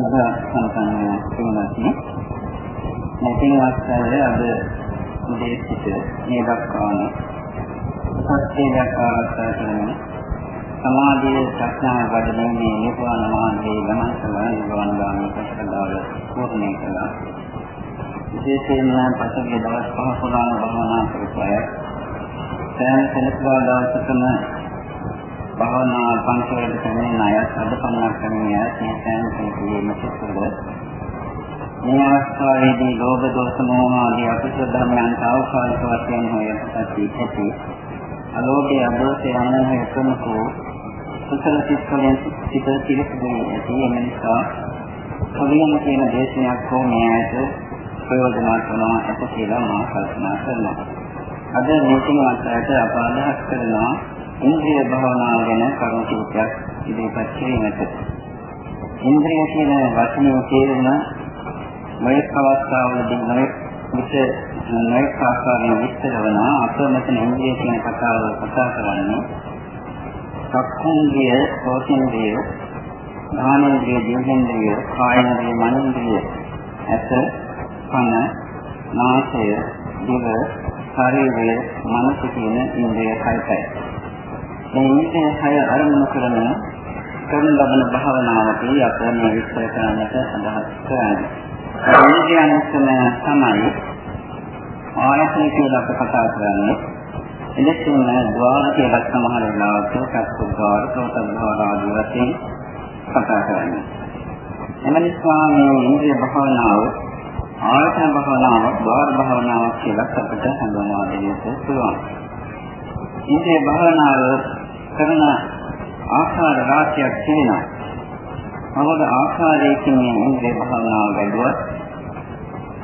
සදා සම්පන්න වෙනස්නේ නැතිව අස්තය අද උදේ සිට මේ දක්වාම සත්‍ය දක්වා කරන සමාධිය ප්‍රඥාව වඩනීමේ නිර්වාණ මාර්ගයේ ගමන් කරන නිර්වාණ ගාමී ප්‍රශ්නාව පූර්ණේ කළා. විශේෂයෙන්ම පසුගිය දවස් පහ පුරාම භවනා කරපු අය සෑම සෙනසුරා දවසකම භවනා පන්සලට පැමිණෙන අය අද පමණක් පැමිණිය මේ සෑම කෙනෙකුගේම සිත්වල මේ අවස්ථාවේදී ලෝභ දෝෂ මෝහ ආදී අකුසල ධර්මයන් තාවකාලික වශයෙන් හොයපත් ඇති. අලෝභය අදෝෂය යන එකමකෝ කුසල සිත්වලින් සිත පිළිපදින ඇති. එම නිසා පොලියම කියන දේශනයක් හෝ මේ ඇයට ප්‍රයෝජනවත් වෙනවා ඇත කියලා මා කල්පනා කරනවා. අද මේකෙන් අත්‍යයට අප අදහස් කරනවා. ඉන්ද්‍රිය භාවනාව ගැන කරුණු කිහිපයක් ඉදිරිපත් කිරීමට. ඉන්ද්‍රිය කියන වචනේ තේරුම මොයෙක් අවස්ථාවලදී මොයෙක් විට නොයෙක් ආකාරයෙන් විස්තර වන අප මෙතන ඉන්ද්‍රිය කියන කතාව කතා කරන්නේ සක්ඛුන්ද්‍රිය, සෝතේන්ද්‍රිය, ඥානේන්ද්‍රිය, දිවේන්ද්‍රිය, කායේන්ද්‍රිය, මනේන්ද්‍රිය ඇස, කන, නාසය, දිව, ශරීරය, මනස කියන ඉන්ද්‍රිය හයයි. මේ විදිහේ හය අරමුණු කරන කරන ලබන භාවනාවකදී අපෝ මේ විස්තර කරන්නට අදහස් කරන්නේ. ඒ කියන්නේ තමයි ආයතන කියලා අපි කතා කරන්නේ. එදෙසම ద్వාර කියලා සමහර වෙලාවට චක්ක ద్వාර, සෝත ద్వාර ආදී වශයෙන් කතා කරන්නේ. එම නිසා මේ ඉන්ද්‍රිය භාවනාව ආයතන භාවනාව, ద్వාර භාවනාව කියලා අපිට හඳුන්වා දෙන්න පුළුවන්. ඉන්ද්‍රිය භාවනාව කරන ආකාර රාශියක් තියෙනවා. මොකද ආකාරයකින් මේ ඉන්ද්‍රිය භාවනාව ගැදුවත්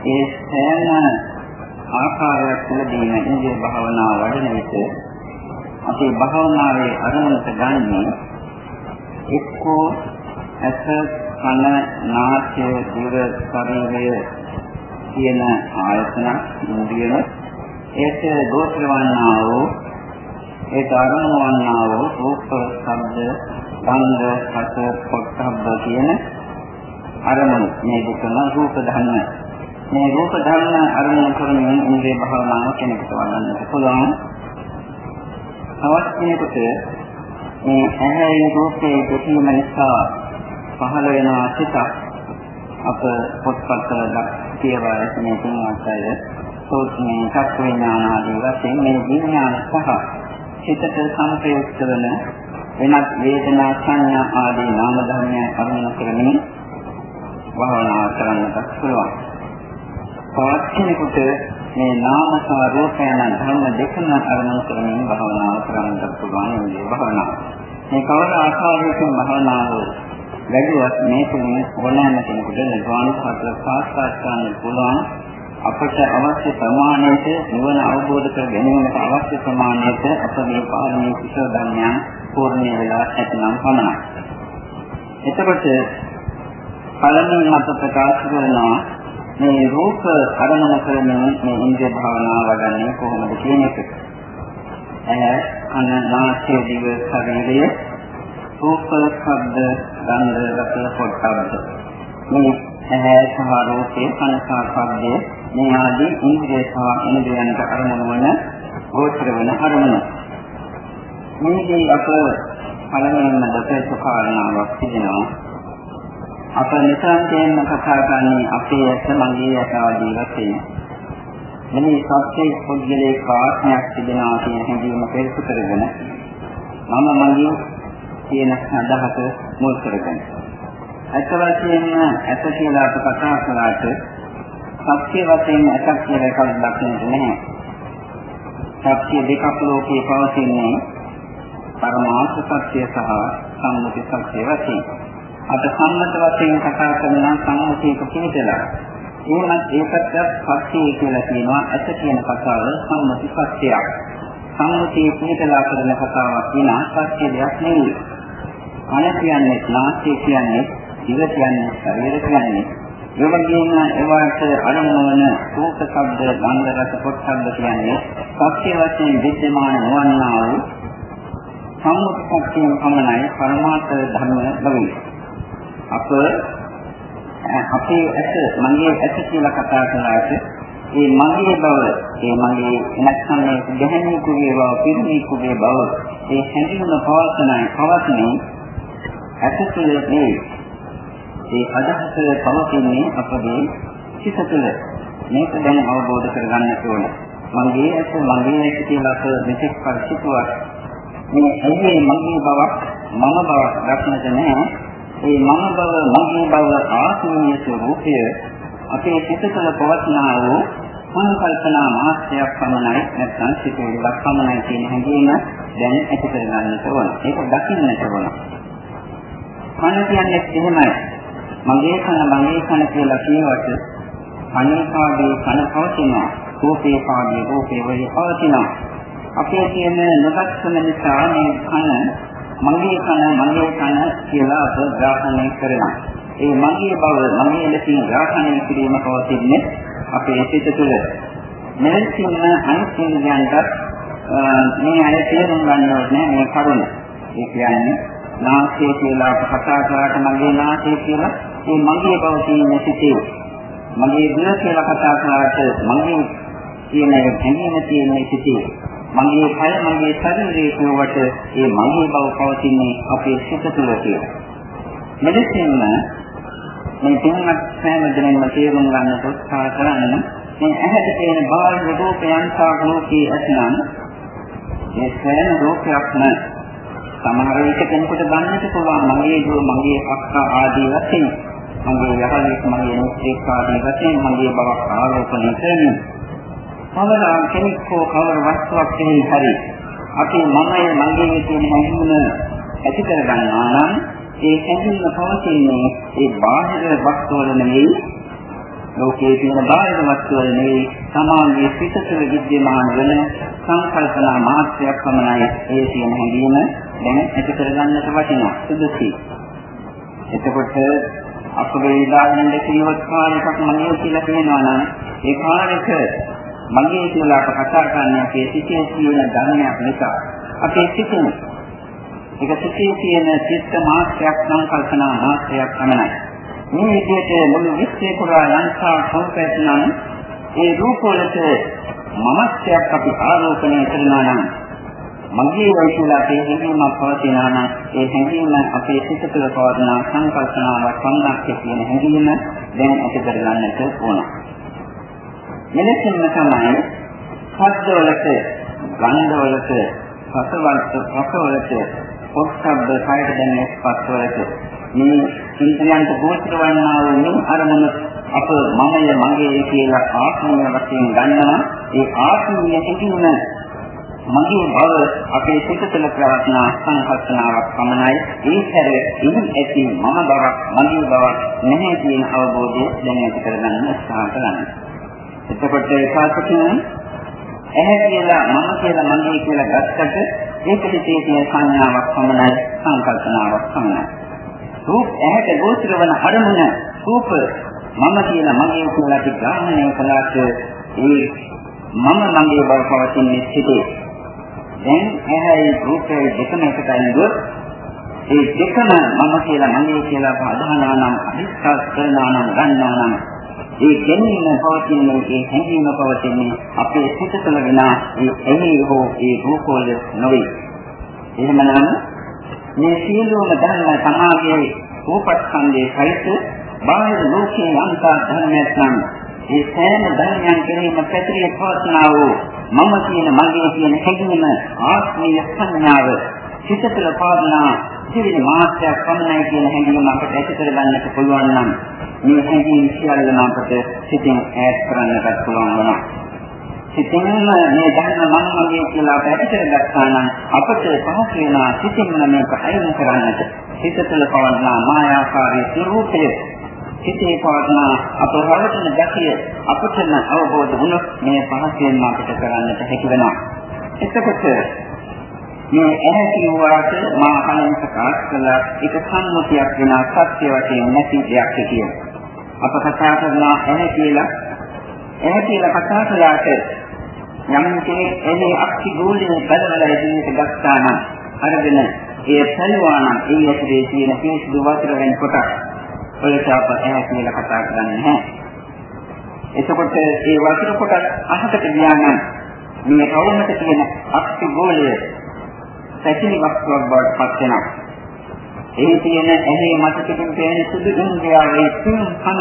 ඒ සෑම ආකාරයක් තුළදීම ඉන්ද්‍රිය භාවනාව වඩන විට අපේ භාවනාවේ අරමුණට ගන්නේ එක්කෝ ඇස කන නාසය දිව ශරීරය කියන ආයතන ඉන්ද්‍රියන ඒක ගෝත්‍ර වන්නා වූ ඒක අරමුණ වන්නා වූ රූප ශබ්ද ගන්ධ රස පොට්ටබ්බ කියන අරමුණු. මේ දෙකම රූප ධර්ම. මේ රූප ධර්ම අරමුණු කරමින් ඉන්ද්‍රිය භාවනාව කෙනෙකුට වඩන්නට පුළුවන්. තවත් කෙනෙකුට මේ ඇහැයි රූපේ දෙකීම නිසා පහළ වෙන සිතක් අප පොත්පත්වල කියවා ඇති මේ තුන්වත්ය සෝත්මේ චක්ක විඥාන ආදී වශයෙන් මේ විඥාන සහ සිතට සංප්‍රයුක්ත වන වෙනත් වේදනා සංඥා ආදී නාම ධර්මයන් අරමුණු කරමින් භාවනා කරන්නට පුළුවන්. තවත් කෙනෙකුට මේ නාම සහ රූපයන් ධර්ම දෙකම අරමුණු කරමින් භාවනාව කරන්නට පුළුවන් මේ භාවනාව. මේ කවර ආකාරයකින් භාවනාව වැඩිවත් මේ තුනේ ඕනෑම කෙනෙකුට නිර්වාණ සත්‍ය සාක්ෂාත් කරන්න පුළුවන්. අපට අවශ්‍ය ප්‍රමාණයට නිවන අවබෝධ කර ගැනීමට අවශ්‍ය ප්‍රමාණයට අපගේ පාරමී කුසල ධර්මයන් පූර්ණ වෙලා ඇතනම් පමණයි. එතකොට පළමුවෙන් අප ප්‍රකාශ කරනවා මේ රූප අරමුණු කරමින් මේ ඉන්ද්‍රිය භාවනාව වඩන්නේ කොහොමද කියන එක. ඇහැ, කන, නාසය, දිව, ශරීරය රූප, ශබ්ද, ගන්ධ, රස, පොට්ටබ්බ. මේ ඇහැ සහ රූපේ, කන සහ ශබ්දේ මේ ආදී ඉන්ද්‍රිය සහ ඉන්ද්‍රියන්ට අරමුණු වන ගෝචර වන අරමුණු. මේකේ අප පළමුවෙන්ම දකේතු කාරණාවක් තිබෙනවා. අප නිතරම කතා කරන්නේ අපේ ඇස මගේ ඇස ආදී වශයෙන්. මේ සත්‍යයේ පුද්ගලයේ කාර්යයක් තිබෙනවා කියන හැඟීම පෙරසු කරගෙන මම මගේ කියන අදහස මුල් කරගෙන. ඇත්ත වශයෙන්ම ඇස කියලා අප කතා කළාට සත්‍ය වශයෙන් ඇසක් කියලා එකක් දක්නට නැහැ. සත්‍ය දෙකක් ලෝකේ පවතින්නේ පරමාර්ථ සත්‍ය සහ සම්මුති සත්‍ය වශයෙන්. අද සම්මත වශයෙන් කතා කරන සම්මුතියක පිළිදලා. එහෙමත් ඒකට සත්‍යය කියලා කියනවා ඇත කියන කතාව සම්මුති සත්‍යයක්. සම්මුතිය පිළිදලා කරන කතාවක් විනා සත්‍ය දෙයක් නෙවෙයි. කන කියන්නේ නාසය කියන්නේ දිව කියන්නේ ශරීර කියන්නේ ඒ වගේම ඒවට අනුමත වන රූප ශබ්ද ගන්ධ රස පොට්ටබ්බ කියන්නේ සත්‍ය වශයෙන් විද්‍යමාන නොවන්නා වූ සම්මුති සත්‍යයෙන් පමණයි පරමාර්ථ ධර්ම ලැබෙන්නේ. අප අපේ ඇස මගේ ඇස කියලා කතා කරලාට ඒ මගේ බව ඒ මගේ නැත්නම් මේ ගැහණියෙකුගේ බව පිරිමියෙකුගේ බව ඒ හැඟීම පවත්නයි පවත්නේ ඇස තුළදී ඒ අදහස පවතින්නේ අපගේ සිත තුළ මේක දැන් අවබෝධ කරගන්න ඕනේ මගේ ඇස මගේ ඇස කියලා අප මෙතෙක් පරිචිතුවක් මේ ඇයි මගේ බවක් මම බවක් දක්නට නැහැ ඒ මම බව මගේ බව ආත්මීය ස්වરૂපය අපේ සිත තුළ පවත්නා වූ සංකල්පනා මාත්‍රයක් පමණයි නැත්නම් සිතුවිල්ලක් පමණයි කියන හැඟීම දැන් ඇති කරගන්නට ඕන. ඒක දකින්නට ඕන. කන කියන්නේ එහෙමයි. මගේ කන මගේ කන කියලා කියවට කනේ කාගේ කන පවතිනවා. රූපේ කාගේ රූපේ වගේ පවතිනවා. අපේ තියෙන නොදක්කම නිසා මේ කන මගේ කන මගේ කන කියලා අප ග්‍රහණය කරනවා. ඒ මගේ බව මගේ ලෙසින් ග්‍රහණය කිරීම පවතින්නේ අපේ සිත තුළ. මෙලෙසින්ම අනිත් ඉන්ද්‍රයන්ට මේ අය තේරුම් ගන්න ඕනේ මේ කරුණ. ඒ කියන්නේ නාසය කියලා අප කතා කරාට මගේ නාසය කියලා ඒ මගේ බව තියෙන සිතේ. මගේ දිව කියලා කතා කරාට මගේ කියන හැඟීම තියෙන සිතේ. මගේ කය මගේ ශරීරයේ කියවට ඒ මගේ බව පවතින්නේ අපේ සිත තුළ කියලා. මෙලෙසින්ම මේ තුන්වත් සෑම දිනෙම තේරුම් ගන්න උත්සාහ කරන්න මේ ඇහැට තියෙන බාහිර රූපයන් සහ ලෝකයේ ඇතනම් මේ සෑම රූපයක්ම සමහර විට කෙනෙකුට ගන්නට පුළුවන් මගේ දුව මගේ අක්කා ආදී වශයෙන් මගේ යහළුවෙක් මගේ නුස්තේක් ආදී වශයෙන් මගේ බවක් ආරෝපණය කරමින් කවදා කෙනෙක් හෝ කවර වස්තුවක් කෙරෙහි හරි අපි මමයි මගේ කියන හැඟීම ඇති කර ගන්නවා නම් ඒ හැඟීම පවතින්නේ ඒ බාහිර වස්තු වල නෙවෙයි ලෝකයේ තියෙන බාහිර වස්තු වල නෙවෙයි සමාගයේ පිට තුළ විද්‍යමාන වෙන සංකල්පනා මාත්‍රයක් පමණයි ඒ තියෙන හැඟීම. දැන් ඇති කරගන්නට වටිනවා. සුදුසුයි. එතකොට අපගේ ඉදාගෙන කියවත් කාලයක් මගේ කියලා කියනවා නම් ඒ කාලෙක මගේ කියලා අප කතා කරන්නේ අපේ සිතේ තියෙන ධර්මයක් නිසා. අපේ සිතේ ඒක සිතේ තියෙන චිත්ත මාත්‍රයක් සංකල්පනා මාත්‍රයක් පමණයි. මේ විදිහට මුළු විශ්වය පුරා ලංකා සංකල්පනන් ඒ රූපවලට මමත්වයක් අපි ආරෝපණය කරනවා නම් මගේ වයිසලා අපේ හැඟීමක් පවතිනවා නම් ඒ හැඟීම අපේ සිත තුළ පවතින සංකල්පනාවක් පමණක් කියන හැඟීම දැන් ඇති කරගන්නට ඕන. මෙලෙසින්ම තමයි ශබ්දවලට, ගන්ධවලට, රසවලට, රසවලට පොත්සබ්ද කයට දැනෙන ස්පර්ශවලට මේ ඉන්ද්‍රයන්ට ගෝචර වන්නා වූ මේ අරමුණ අප මමය මගේ කියලා ආත්මය වශයෙන් ගන්නවා ඒ ආත්මීය සිටින මගේ බව අපේ සිත තුළ ප්‍රවත්න සංකල්පනාවක් පමණයි ඒ හැර ඉන් ඇති මම බවක් මගේ බවක් නැහැ කියන අවබෝධය දැන ඇති කරගන්න උත්සාහ කරන්න. එතකොට ඒ පාසකින් ඇහැ කියලා මම කියලා මගේ කියලා ගත්තට ඒක හිතේ තියෙන සංඥාවක් පමණයි සංකල්පනාවක් පමණයි. රූප ඇහැට ගෝචර වන අරමුණ රූප මම කියලා මගේ කියලා අපි ග්‍රහණය කළාට ඒ මම මගේ බව පවතින්නේ සිටේ. දැන් ඇහැයි රූපයයි දෙකම එකට අඳුර ඒ දෙකම මම කියලා මගේ කියලා අදහනවා නම් අදිස්ථාස් කරනවා නම් ගන්නවා නම් ඒ ගැනීම පවතින්නේ ඒ හැඟීම පවතින්නේ අපේ සිත තුළ වෙන ඒ එහි හෝ ඒ රූපවල නොවේ. එහෙමනම් මේ සියලුම ධර්ම සමාගයේ රූපස්කන්ධයේ සහිත බාහිර ලෝකයේ අන්තා ධර්මයක් නම් ඒ සෑම ධර්මයන් කෙරෙහිම පැතිරී පවත්නා වූ මම කියන මගේ කියන හැඟීම ආත්මීය සංඥාව සිත තුළ පවත්නා සිවිලි මාත්‍රයක් පමණයි කියන හැඟීම අපට ඇති කරගන්නට පුළුවන් නම් මේ හැඟීම් සියල්ලම අපට සිතින් ඈත් කරන්නට පුළුවන් වෙනවා. සිතින්ම මේ ධර්ම මම මගේ කියලා ඇති කරගත්තා නම් අපට පහසු වෙනවා සිතින්ම මේක අයින් කරන්නට. සිත තුළ පවත්නා මායාකාරී ස්වરૂපය සිතේ පවත්න අප රවටන ගැතිය අපටම අවබෝධ වුණොත් මේ පහසෙන් අපට කරන්නට හැකි වෙනවා. එතකොට මේ ඇහැ කියුවාට මා කලින් ප්‍රකාශ කළ එක සම්මුතියක් වෙන සත්‍ය වශයෙන් නැති දෙයක් කියන. අප කතා කරන ඇහැ කියලා ඇහැ කියලා කතා කළාට යම් කෙනෙක් එනේ අක්ෂි ගෝලයේ බලවල ඉදිරියට ගත්තා නම් අරගෙන ඒ සල්වා නම් ඒ ඇතුලේ තියෙන පිරිසිදු වතුර වෙන කොටස් ඔලට අප ඇහැ කියලා කතා කරන්නේ නැහැ. එතකොට ඒ වතුර කොටස් අහකට ගියා නම් මේ රවුමට තියෙන අක්ෂි ගෝලය පැතිලි වස්තුවක් බවට පත් වෙනවා. එහි තියෙන ඇහි මතකකින් පේන සුදු ඉන්ද්‍රියාවේ තුන් කන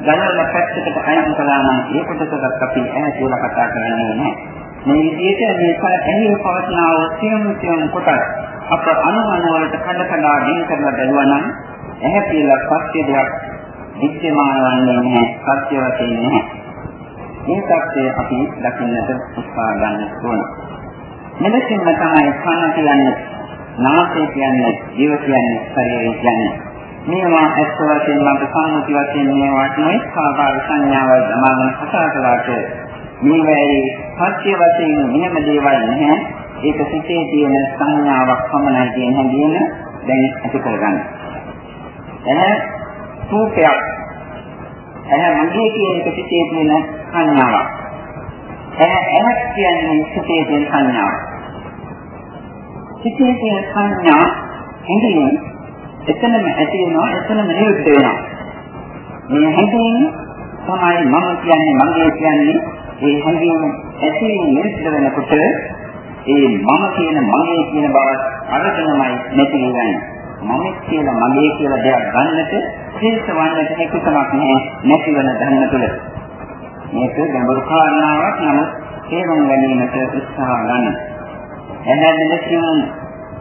ගලවලා පැත්තකට අයින් කළා නම් ඒ කොටසක් අපි ඇහැ කියලා කතා කරන්නේ නැහැ. මේ විදිහට මේ කල ඇහි පවත්නා වූ සියුම් සියුම් කොටස් අප අනුමන වලට කඩ කඩ ගෙන් කරලා බැලුවා නම් ඇහැ කියලා පස්සේ දෙයක් විද්‍යමාන වන්නේ නැහැ සත්‍ය වශයෙන් නැහැ. මේ සත්‍යය අපි දකින්නට උත්සාහ ගන්න ඕන. මෙලෙසින්ම තමයි කන කියන්නේ, නාසය කියන්නේ, ජීව කියන්නේ, ශරීරය කියන්නේ. මේවා ඇත්ත වශයෙන්ම අප සම්මුති වශයෙන් මේවාට නොඑක ආකාර සංඥාවල් සමාන කතා කළාට මේවායේ සත්‍ය වශයෙන් මෙහෙම දේවල් නැහැ. ඒක සිතේ තියෙන සංඥාවක් පමණයි කියන හැඟීම දැන් ඇති කරගන්න. එන රූපයක් එන මගේ කියන එක සිතේ තියෙන සංඥාවක්. එන එනක් කියන්නේ සිතේ තියෙන සංඥාවක්. සිතේ තියෙන සංඥා හැඟීම එතනම ඇති වෙනවා එතනම නිරුද්ධ වෙනවා. මේ හැඟීම තමයි මම කියන්නේ මගේ කියන්නේ ඒ හැඟීම ඇති නිරුද්ධ වෙනකොට ඒ මම කියන මගේ කියන බව අරගෙනමයි නැති වෙන්නේ. මම කියලා මගේ කියලා දෙයක් ගන්නට ශ්‍රේෂ්ඨ වන්නට හැකියාවක් නැහැ නැති වෙන ධර්ම තුල. මේක ගැඹුරු කාරණාවක් නමුත් තේරුම් ගැනීමට උත්සාහ ගන්න. එහෙනම් මෙලෙසින්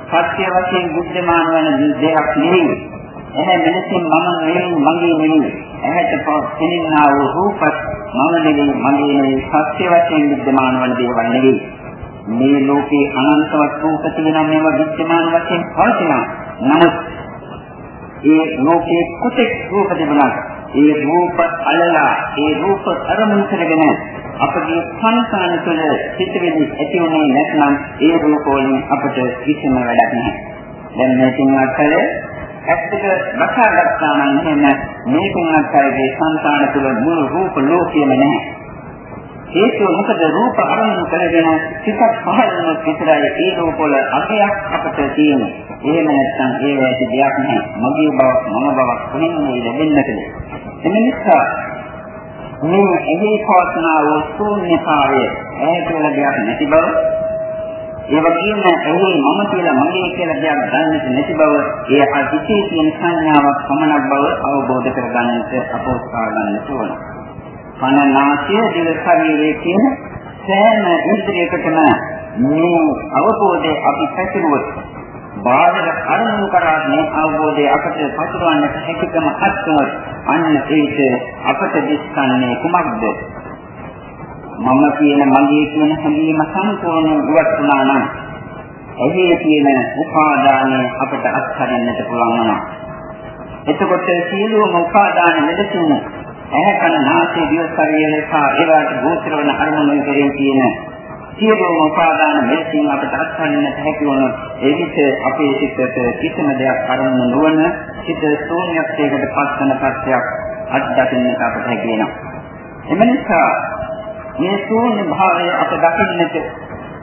සත්‍ය වශයෙන් බුද්ධමාන වන දෙයක් නෙවෙයි. එහෙනම් මෙලෙසින් මම නෙවෙයි මගේ නෙවෙයි. ඇහැට පෙනෙනා වූ රූපත් මම නෙවෙයි මගේ නෙවෙයි සත්‍ය වශයෙන් බුද්ධමාන වන දේවල් නෙවෙයි. මේ ලෝකේ අනන්තවත් රූප තියෙනවා මේවා විද්‍යමාන වශයෙන් පවතිනවා. නමුත් ඒ ලෝකේ කොටෙක් රූප තිබුණාට ඒ රූප අලලා ඒ රූප අරමුණු කරගෙන අපගේ සංසාන තුළ සිටිවිලි ඇති වුණේ නැත්නම් ඒ රූප වලින් අපට කිසිම වැඩක් නැහැ. දැන් මේ තුන්වත්තල ඇත්තට වසාගත්තා නම් එහෙම මේ තුන්වත්තලගේ සංසාන තුළ මුළු රූප ලෝකයේම නැහැ. හේතුව මොකද රූප අරමුණු කරගෙන සිතක් පහළ වුණොත් විතරයි ඒ රූපවල අගයක් අපට තියෙන්නේ. එහෙම නැත්නම් ඒ ඇති දෙයක් නැහැ. මගේ බවක් මම බවක් කොහෙන්ද ලැබෙන්නද? එම නිසා මේ එහි පවත්නා වූ ශූන්‍යතාවය ඇහැ කියලා දෙයක් නැති බව ඒ වගේම එහි මම කියලා මගේ කියලා දෙයක් ගන්නට නැති බව ඒ අතිශය තියෙන සංඥාවක් පමණක් බව අවබෝධ කරගන්නට අප උත්සාහ ගන්නට ඕනේ. කන නාසය දිව ශරීරයේ කියන සෑම ඉන්ද්‍රියකටම මේ අවබෝධය අපි පැතිරුවොත් බාහිර අරමුණු කරා මේ අවබෝධය අපට පසුරවන්නට හැකියකම අත්වොත් අන්න ඒක අපට දිස්සන්නේ කුමක්ද? මම කියන මගේ කියන හැඟීම සම්පූර්ණ ඉවත් වුණා නම් එහි තියෙන උපාදානය අපට අත්හරින්නට පුළුවන් වෙනවා එතකොට සියලුම උපාදාන මෙලෙසින් ඇහැ කන නාසය දිව ශරීරය සහ ඒවාට ගෝචර වන අරමුණු කෙරෙහි තියෙන සියලුම උපාදාන මෙලෙසින් අපට අත්හරින්නට හැකි වුණොත් ඒ විට අපේ සිතට කිසිම දෙයක් අරමුණු නොවන සිත ශූන්‍යත්වයකට පත්වන තත්ත්වයක් අත්දකින්නට අපට හැකි වෙනවා. එම නිසා මේ ශූන්‍ය භාවය අප දකින්නට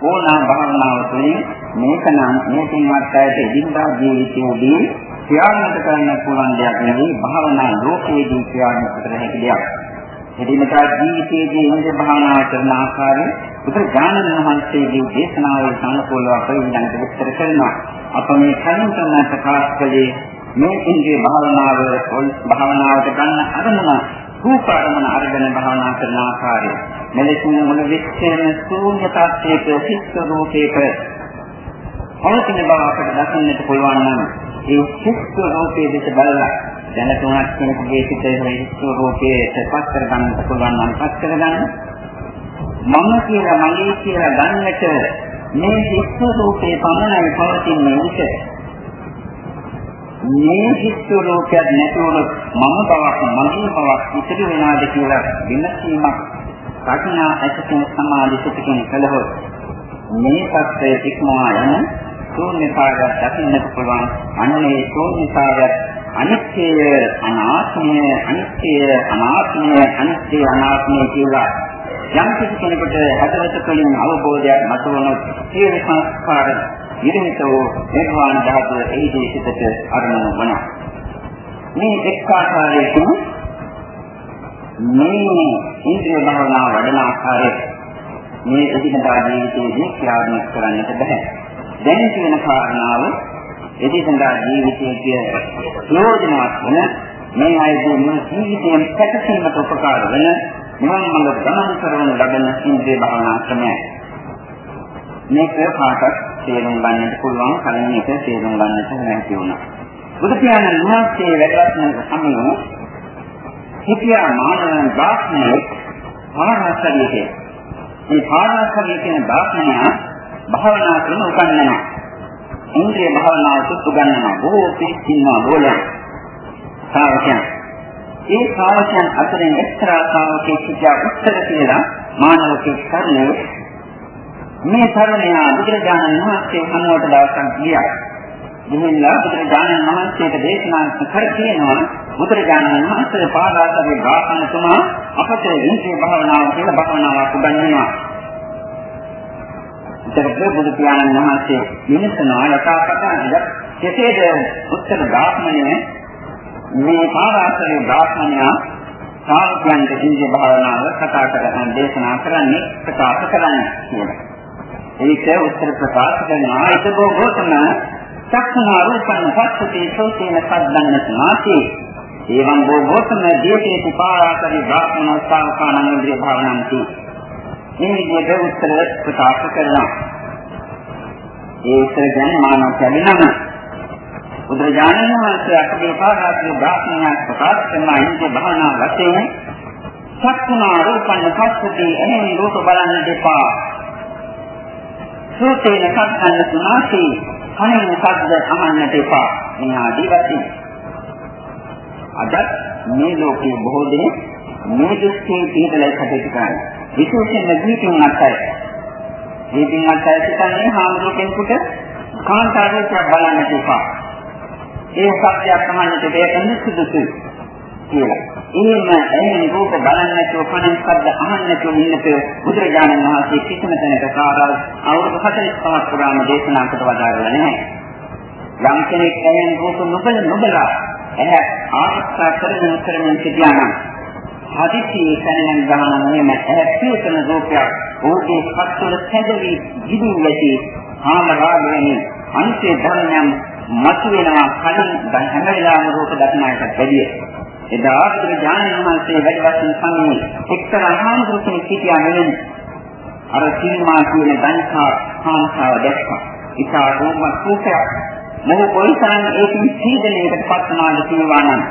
ඕනා භාවනාව තුළින් මේක නම් මේ පින්වත් අයට ඉදින්දා ජීවිතයේදී ක්‍රියාත්මක කරන්න පුළුවන් දෙයක් නෙවෙයි භාවනා ලෝකයේදී ක්‍රියාත්මක කර හැකි දෙයක්. එදිනදා ජීවිතයේදී ඉන්ද්‍ර භාවනා කරන ආකාරය බුදුජානක මහන්සියගේ දේශනාවල සම්පූර්ණව අපේ ඊළඟට විස්තර කරනවා. අප මේ කලින් කරන ප්‍රකාශ කළේ මේ ඉන්ද්‍රිය භාවනාව භාවනාවට ගන්න අරමුණ රූප අරමුණ අරගෙන භාවනා කරන ආකාරය. මෙලෙසින් මුළු විශ්වයේම ශූන්‍ය තාත්වයක සිත් රූපයක පවතින බව අපට දකින්නට පුළුවන් නම් ඒ සිත් රූපයේ දෙස බලලා දැන තුනක් කෙනෙකුගේ සිතේ මේ සිත් රූපයේ පස් කර ගන්නට පුළුවන් නම් පස් කර ගන්න. මම කියලා මගේ කියලා ගන්නට මේ සිත් රූපේ පමණයි පවතින්නේ විට මේ සිත් රූපයක් නැතුවොත් මම බවක් මගේ බවක් ඉතිරි වෙනාද කියලා විමසීමක් ප්‍රඥා ඇතිකෙන සමාධි සිතකින් කළහොත් මේ தත්ත්වයේ ඉක්මවා යන ශූන්‍යතාවයක් දකින්නට පුළුවන් අන්නේ ශූන්‍යතාවයක් අනිත්‍යය අනාත්මය අනිත්‍යය අනාත්මය අනිත්‍ය අනාත්මය කියලා යම් කිසි කෙනෙකුට හතරට කලින් අවබෝධයක් මතුවනොත් සියලු සංස්කාර නිරමිත වූ නිර්වාණ ධාතුව එහිදී සිටට අරමුණු වනවා මේ එක් ආකාරයකින් මේ ඉන්ද්‍රිය භාවනාව වඩන ආකාරය මේ එදිනදා ජීවිතයේදී ක්‍රියාත්මක කරන්නට බෑ. දැන් කියන කාරණාව එදිනදා ජීවිතයේ ප්‍රයෝජනවත් වන මේ අයගේ මේ ජීවිතයෙන් පැටසීමට උපකාර වන නිවන් මඟ ගමන් කරන ලබන ඉන්ද්‍රිය භාවනා ක්‍රමයයි. මේක කාටත් තේරුම් ගන්නට පුළුවන් කලින් එක තේරුම් ගන්නට නැති වුණා. බුදු පියාණන් වහන්සේ වැඩවත් සමයේ හිතියා මානවයන් බ්‍රාහ්මණයෙක් පාරාසරියේ මේ පාරාසරිය කියන බ්‍රාහ්මණයා භාවනා කරන උගන්වනවා. ඉන්ද්‍රිය භාවනාවට උගන්වනවා. බොහෝ පිළිස් ඉන්නවා බෝලන. සාවකයන්. ඒ සාවකයන් අතරින් එක්තරා සාවකෙක් සිටියා උත්තර කියලා මානවකෙක් කරන්නේ මේ තරුණයා බුදුරජාණන් වහන්සේ හමුවට දවසක් ගියා. ගිහිල්ලා බුදුරජාණන් වහන්සේට දේශනා කර කියනවා බුදුරජාණන් වහන්සේ පාදාසගේ බ්‍රාහ්මණතුමා අපට ඉන්ද්‍රිය භාවනාව කියලා භාවනාවක් උගන්වනවා. ඒකට බුදු පියාණන් වහන්සේ මිනිසනවා යථාපතන කෙසේද? උත්තර බ්‍රාහ්මණය මේ පාදාසගේ බ්‍රාහ්මණයා සාධ්‍යයන්ට ඉන්ද්‍රිය භාවනාව කතා කරන දේශනා කරන්නේ ප්‍රකාශ කරන්නේ කියලා. ඒක උත්තර ප්‍රකාශ කරනවා ඒක බොහෝතම චක්ඛුනා රූපං පස්සති සෝතේන සද්දන්න සමාති එවං බොහෝතම දීපේති පාරාතරි බ්‍රාහ්මණ ස්ථාවකානං ඉන්ද්‍රිය භාවනන්ති. මේ විදිහට උත්තර ප්‍රකාශ කරනවා. ඒ උත්තර කියන්නේ මානව කැමිනම බුදුරජාණන් වහන්සේ අපේ පාරාතරි බ්‍රාහ්මණයා ප්‍රකාශ කරන ඉන්ද්‍රිය භාවනා වශයෙන් චක්ඛුනා රූපං පස්සති එහෙන් රූප බලන්න දෙපා සෝතේන සත්කන්න සුනාසී කනින් සද්ද අහන්නට එපා. මේ ආදී වශයෙන්. අද මේ ලෝකයේ බොහෝ දෙනෙක් මේ දෘෂ්ටියේ පිටලයි කටයුතු කරන්නේ. විශේෂයෙන්ම දීපින් අත්හැර දීපින් අත්හැර සිටන්නේ හාමුදුරුවෝ කෙනෙකුට කාන්තාරයක් බලන්නට එපා ඒ සත්‍යයක් අහන්නට දෙයක් සුදුසුයි කියලා. එහෙම එහෙම රූප බලන්නේ නැතුව කනින් ශබ්ද අහන්නේ නැතුව ඉන්නට බුදුරජාණන් වහන්සේ කිසිම තැනක කාරාව අවුරුදු 45ක් පුරාම දේශනා කොට වදාරලා නැහැ. යම් කෙනෙක් එහෙම රූප නොබල නොබලා එහ ආස්ථා කරගෙන කරගෙන සිටියානම් හදිසියේ කනෙන් ගහන මෙම එහ පියකන රූපයක් ඕකේ සත්වල සැදවි ජීවි ඇති ආම රාගයෙන් අන්තිම ධර්මයන් මතුවෙනවා කලින් හැම වෙලාවෙම රූප දක්නාට බැදී එදා බුදුරජාණන් වහන්සේ වැඩ වශයෙන් සමයේ එක්තරා හාමුදුරු කෙනෙක් සිටියා නෙවෙයි. අර සීමා කියන දන්සා හාමුදුරුව දැක්කා. ඉතා රෝමත් කුපයක්. මොහු කොයිතරම් ඒකින් සීදලයකට පත් වුණාද කියනවා නම්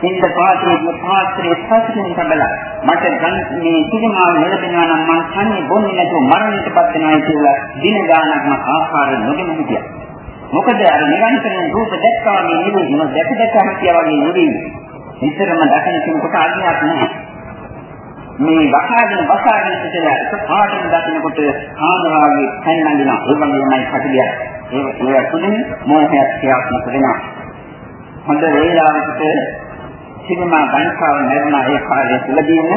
සින්ද පාත්‍රයේ පාත්‍රයේ සතුටින් සබලා මට ගන් මේ සිනමාව ලැබෙනවා නම් මං කන්නේ බොන්නේ නැතුව මරණයට පත් වෙනවා කියලා දින ගානක්ම ආහාර නොගෙන හිටියා. මොකද අර නිරන්තරයෙන් රූප දැක්කා මේ නෙවෙයි මොකද දැක දැක හිටියා වගේ නෙවෙයි. විතරම දකින කෙනෙකුට ආඥාවක් නැහැ. මේ වහාගෙන වසාගෙන සිටලා එක පාටම දකිනකොට ආනවාගේ හැන්නඳිනවා. ඒ වගේමයි කටලිය. ඒ ඒ තුලින් මොහයක් ක්‍රියාත්මක වෙනවා. හොඳ වේලාවකට සිනමා බණ්ඩාව නැරුණා ඒ කාලේ තුලදීම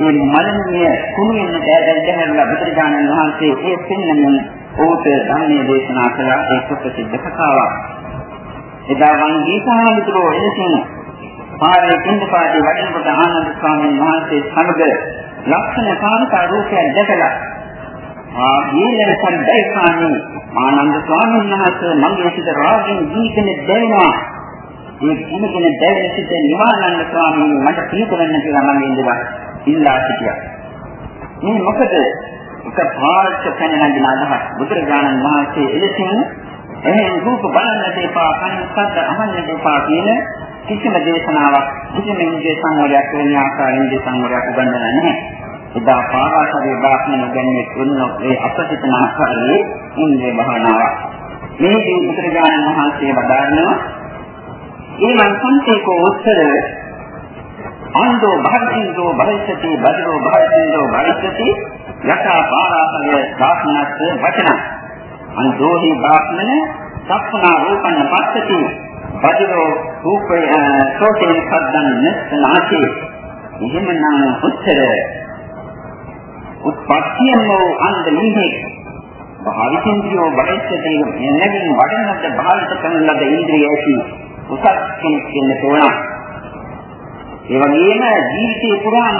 ඒ මනමිය කුණින්න දැහැරලා බුදුරජාණන් වහන්සේ ඒ පින්නමින් ඕට ධර්මයේ දේශනා කළා. ඒක ප්‍රසිද්ධ කතාවක්. එදා වන් ගීතාලිතුරෝ එලෙසින් පාරේ පින්දපාතේ වඩිනකොට ආනන්ද ස්වාමීන් වහන්සේ සමග ලක්ෂණ කාන්තා රූපයක් දැකලා ආ ඊළඟ සම්දේශානි ආනන්ද ස්වාමීන් වහන්සේ මගේ සිත රාගයෙන් දීගෙන දැවෙනවා මේ කිනකෙන දැවෙන සිත නිවානන්ද ස්වාමීන් මට පිළිතුරන්න කියලා මම ඉඳලා ඉල්ලා සිටියා මේ මොකද එක පාරක පැනනගෙන අදහස් බුදුරජාණන් වහන්සේ එලෙසින් එහෙන් රූප බලන්නට එපා කන් සද්ද අහන්නට එපා කියන කිසිම දේශනාවක් කිසිම ඉන්ද්‍රිය සංවරයක් වෙන ආකාරයෙන් ඉන්ද්‍රිය සංවරයක් උගන්වන්නේ නැහැ. එදා පාරාසරේ බාහ්මන ගැන්නේ වුණ ඒ අපසිතන ආකාරයේ ඉන්ද්‍රිය භාවනාව. මේ දී බුදුරජාණන් වහන්සේ වදාරනවා ඒ මං සංකේකෝ උත්තර. අන්දෝ භාගින්දෝ භවිෂති බදරෝ භවින්දෝ භවිෂති යථා පාරාසරේ බාහ්මනස්ස වචන. අන්දෝහි බාහ්මන සප්පනා රූපන්න පස්සති. වජිරෝ රූපේ සෝතේන සද්දන් නැස්නාති එහෙමනම් උත්තර. උත්පත්තියම අන්ද නිහේ භාවිතින්ද්‍රියෝ බහිස්සතේ නැගින් වඩනට භාවිත කරන ලද ඉන්ද්‍රිය ඇති උසස් කෙනෙක් වෙන්න තෝරන ඒ වගේම ජීවිතේ පුරාම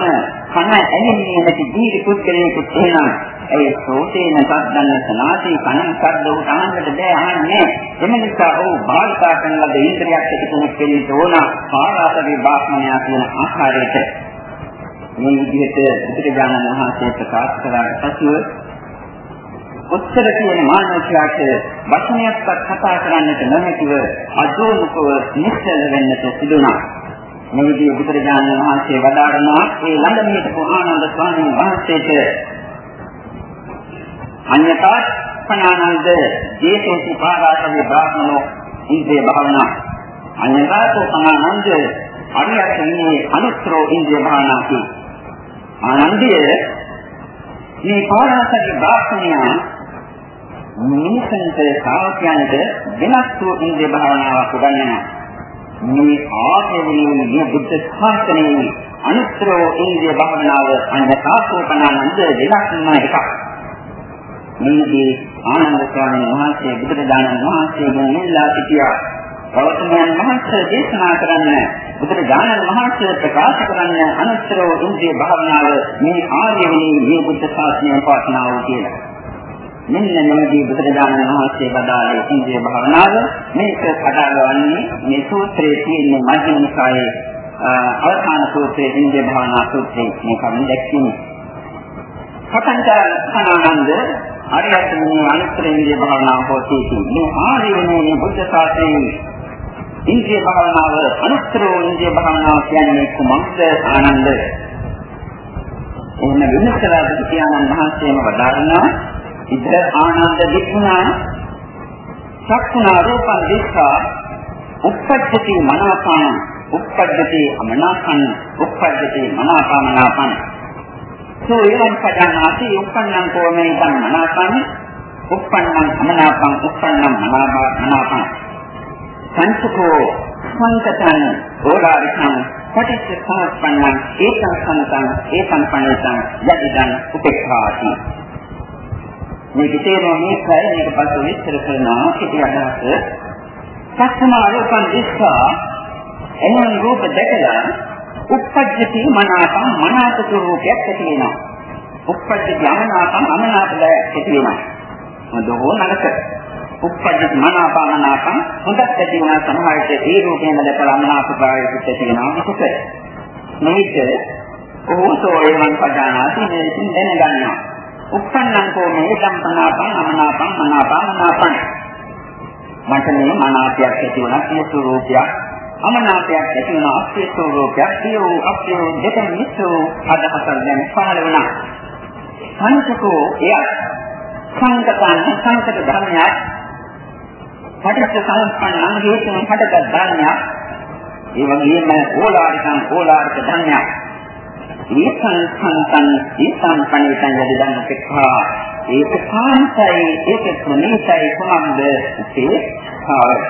කන ඇලෙන්නේ නැති ජීවිත පුද්ගලයෙකුට එහෙනම් ඒ සෝතේන සද්දන්න සනාසී කන සද්ද උට අහන්නට බෑ අහන්නේ. එම නිසා ඔහු භාවිතා කරන ලද ඉන්ද්‍රියක් එකතුනෙක් වෙන්න ඕන. පාරාසරි බාහ්මණයා කියන ආකාරයට. මේ විදිහට බුදුරජාණන් වහන්සේ ප්‍රකාශ කළාට පසුව උත්තර කියන මානවයාට වචනයක්වත් කතා කරන්නට නොහැකිව අදෝමුකව නිශ්චල වෙන්නට සිදුනා. මේ විදිහේ බුදුරජාණන් වහන්සේ වදාරනවා ඒ ළඟ හිටපු ආනන්ද ස්වාමීන් වහන්සේට අඤ්ඤතා පනානන්ද ජේතෝති පාරාසවි බ්‍රාහ්මනෝ ඉන්ද්‍රිය භාවනා අඤ්ඤතාතෝ පනානන්ද අරියත්න්නේ අනුත්‍රෝ ඉන්ද්‍රිය භාවනාති ආනන්දය මේ පාරාසවි බ්‍රාහ්මණයා මිනිසන්ට සාවකයන්ට වෙනස් වූ ඉන්ද්‍රිය භාවනාවක් උගන්වනවා මේ ආත්මවිනී මේ බුද්ධ ශාසනයේ අනුත්‍රෝ ඉන්ද්‍රිය භාවනාව අඤ්ඤතාතෝ පනානන්ද දෙලක්ම එකක් මේදී ආනන්ද ස්වාමීන් වහන්සේ බුදුරජාණන් වහන්සේගෙන් ඉල්ලා සිටියා. ගෞතමයන් වහන්සේ දේශනා කරන්න බුදුරජාණන් වහන්සේ ප්‍රකාශ කරන්න අනුත්තරෝ ඉන්ද්‍රිය භාවනාව මේ ආර්යවනී මේ බුද්ධ ශාසනය පවත්නාව කියලා. මෙන්න මෙලදී බුදුරජාණන් වහන්සේ වදාළේ ඉන්ද්‍රිය භාවනාව මේක කඩාගවන්නේ මේ සූත්‍රයේ තියෙන මධ්‍යම නිකායේ අවසාන සූත්‍රයේ ඉන්ද්‍රිය භාවනා සූත්‍රයේ මේ කරුණ දැක්කේ. කතන්තර කනානන්ද අරියත් මේ අනුත්තර ඉන්ද්‍රිය භාවනාව හොතීති. මේ ආදීනේ බුද්ධ ශාසනයේ ඉන්ද්‍රිය භාවනාව අනුත්තර ඉන්ද්‍රිය භාවනාව කියන්නේ කුමක්ද ආනන්ද? එහෙම විමසලා බුදුපියාණන් වහන්සේම වදාරනවා ඉද ආනන්ද වික්ුණා සක්ුණා රූපං දිස්සා. උප්පජ්ජති මනාපං උප්පජ්ජති අමනාපං උප්පජ්ජති මනාපමනාපං. සෝ එවං පජානාති උප්පන්නං කෝමේතං මනාපං? උප්පන්නං අමනාපං උප්පන්නං මනාපං සංසකෝ සංකතං ඕලාරිකං පටිච්ච සමුප්පන්නං ඒකං සමතං ඒකං පණිතං යදිදං උපේක්ඛාති. මේක තේරෙන්නේ මේකයි මේක පස්සේ විස්තර කරනවා කිටි අදහස සක්මා රූපං දිස්සා එනම් රූප දැකලා උප්පජ්ජති මනාපං මනාප ස්වરૂපයක් ඇති වෙනවා. උප්පජ්ජති අමනාපං අමනාපයක් ඇති වෙනවා. මොකද හෝ නරක. උප්පජ්ජති මනාපං අමනාපං හොඳක් ඇති වෙනවා සමහර විට ඒ රූපයෙන් දැකලා අමනාප භාවයක් ඇති වෙනවා මොකද? මේක ඕසෝ එවන් පදානාති මේකින් දැනගන්නවා. උප්පන්නං කෝ මේ සම්පනාපං අමනාපං මනාපං මනාපං. මට මේ මනාපයක් ඇති වුණා මේ ස්වરૂපයක් අමනාපයක් ඇති වෙන අපේ ස්වરૂපයක් සියෝ අපේ දෙකම මිස්සෝ අදහසක් දැන් පහළ වුණා. සංසකෝ එය සංකතන සංකත ධර්මයක්. පටිච්ච සමුප්පන්නං හේතුන් හටගත් ධර්මයක්. ඒ වගේම ඕලාරිකං ඕලාරික ධර්මයක්. ඒකං සංතං ඒකං පණිතං යදිදං පෙක්ඛා ඒක කාන්තයි ඒක ප්‍රණීතයි කොහොමද? ඒ ආව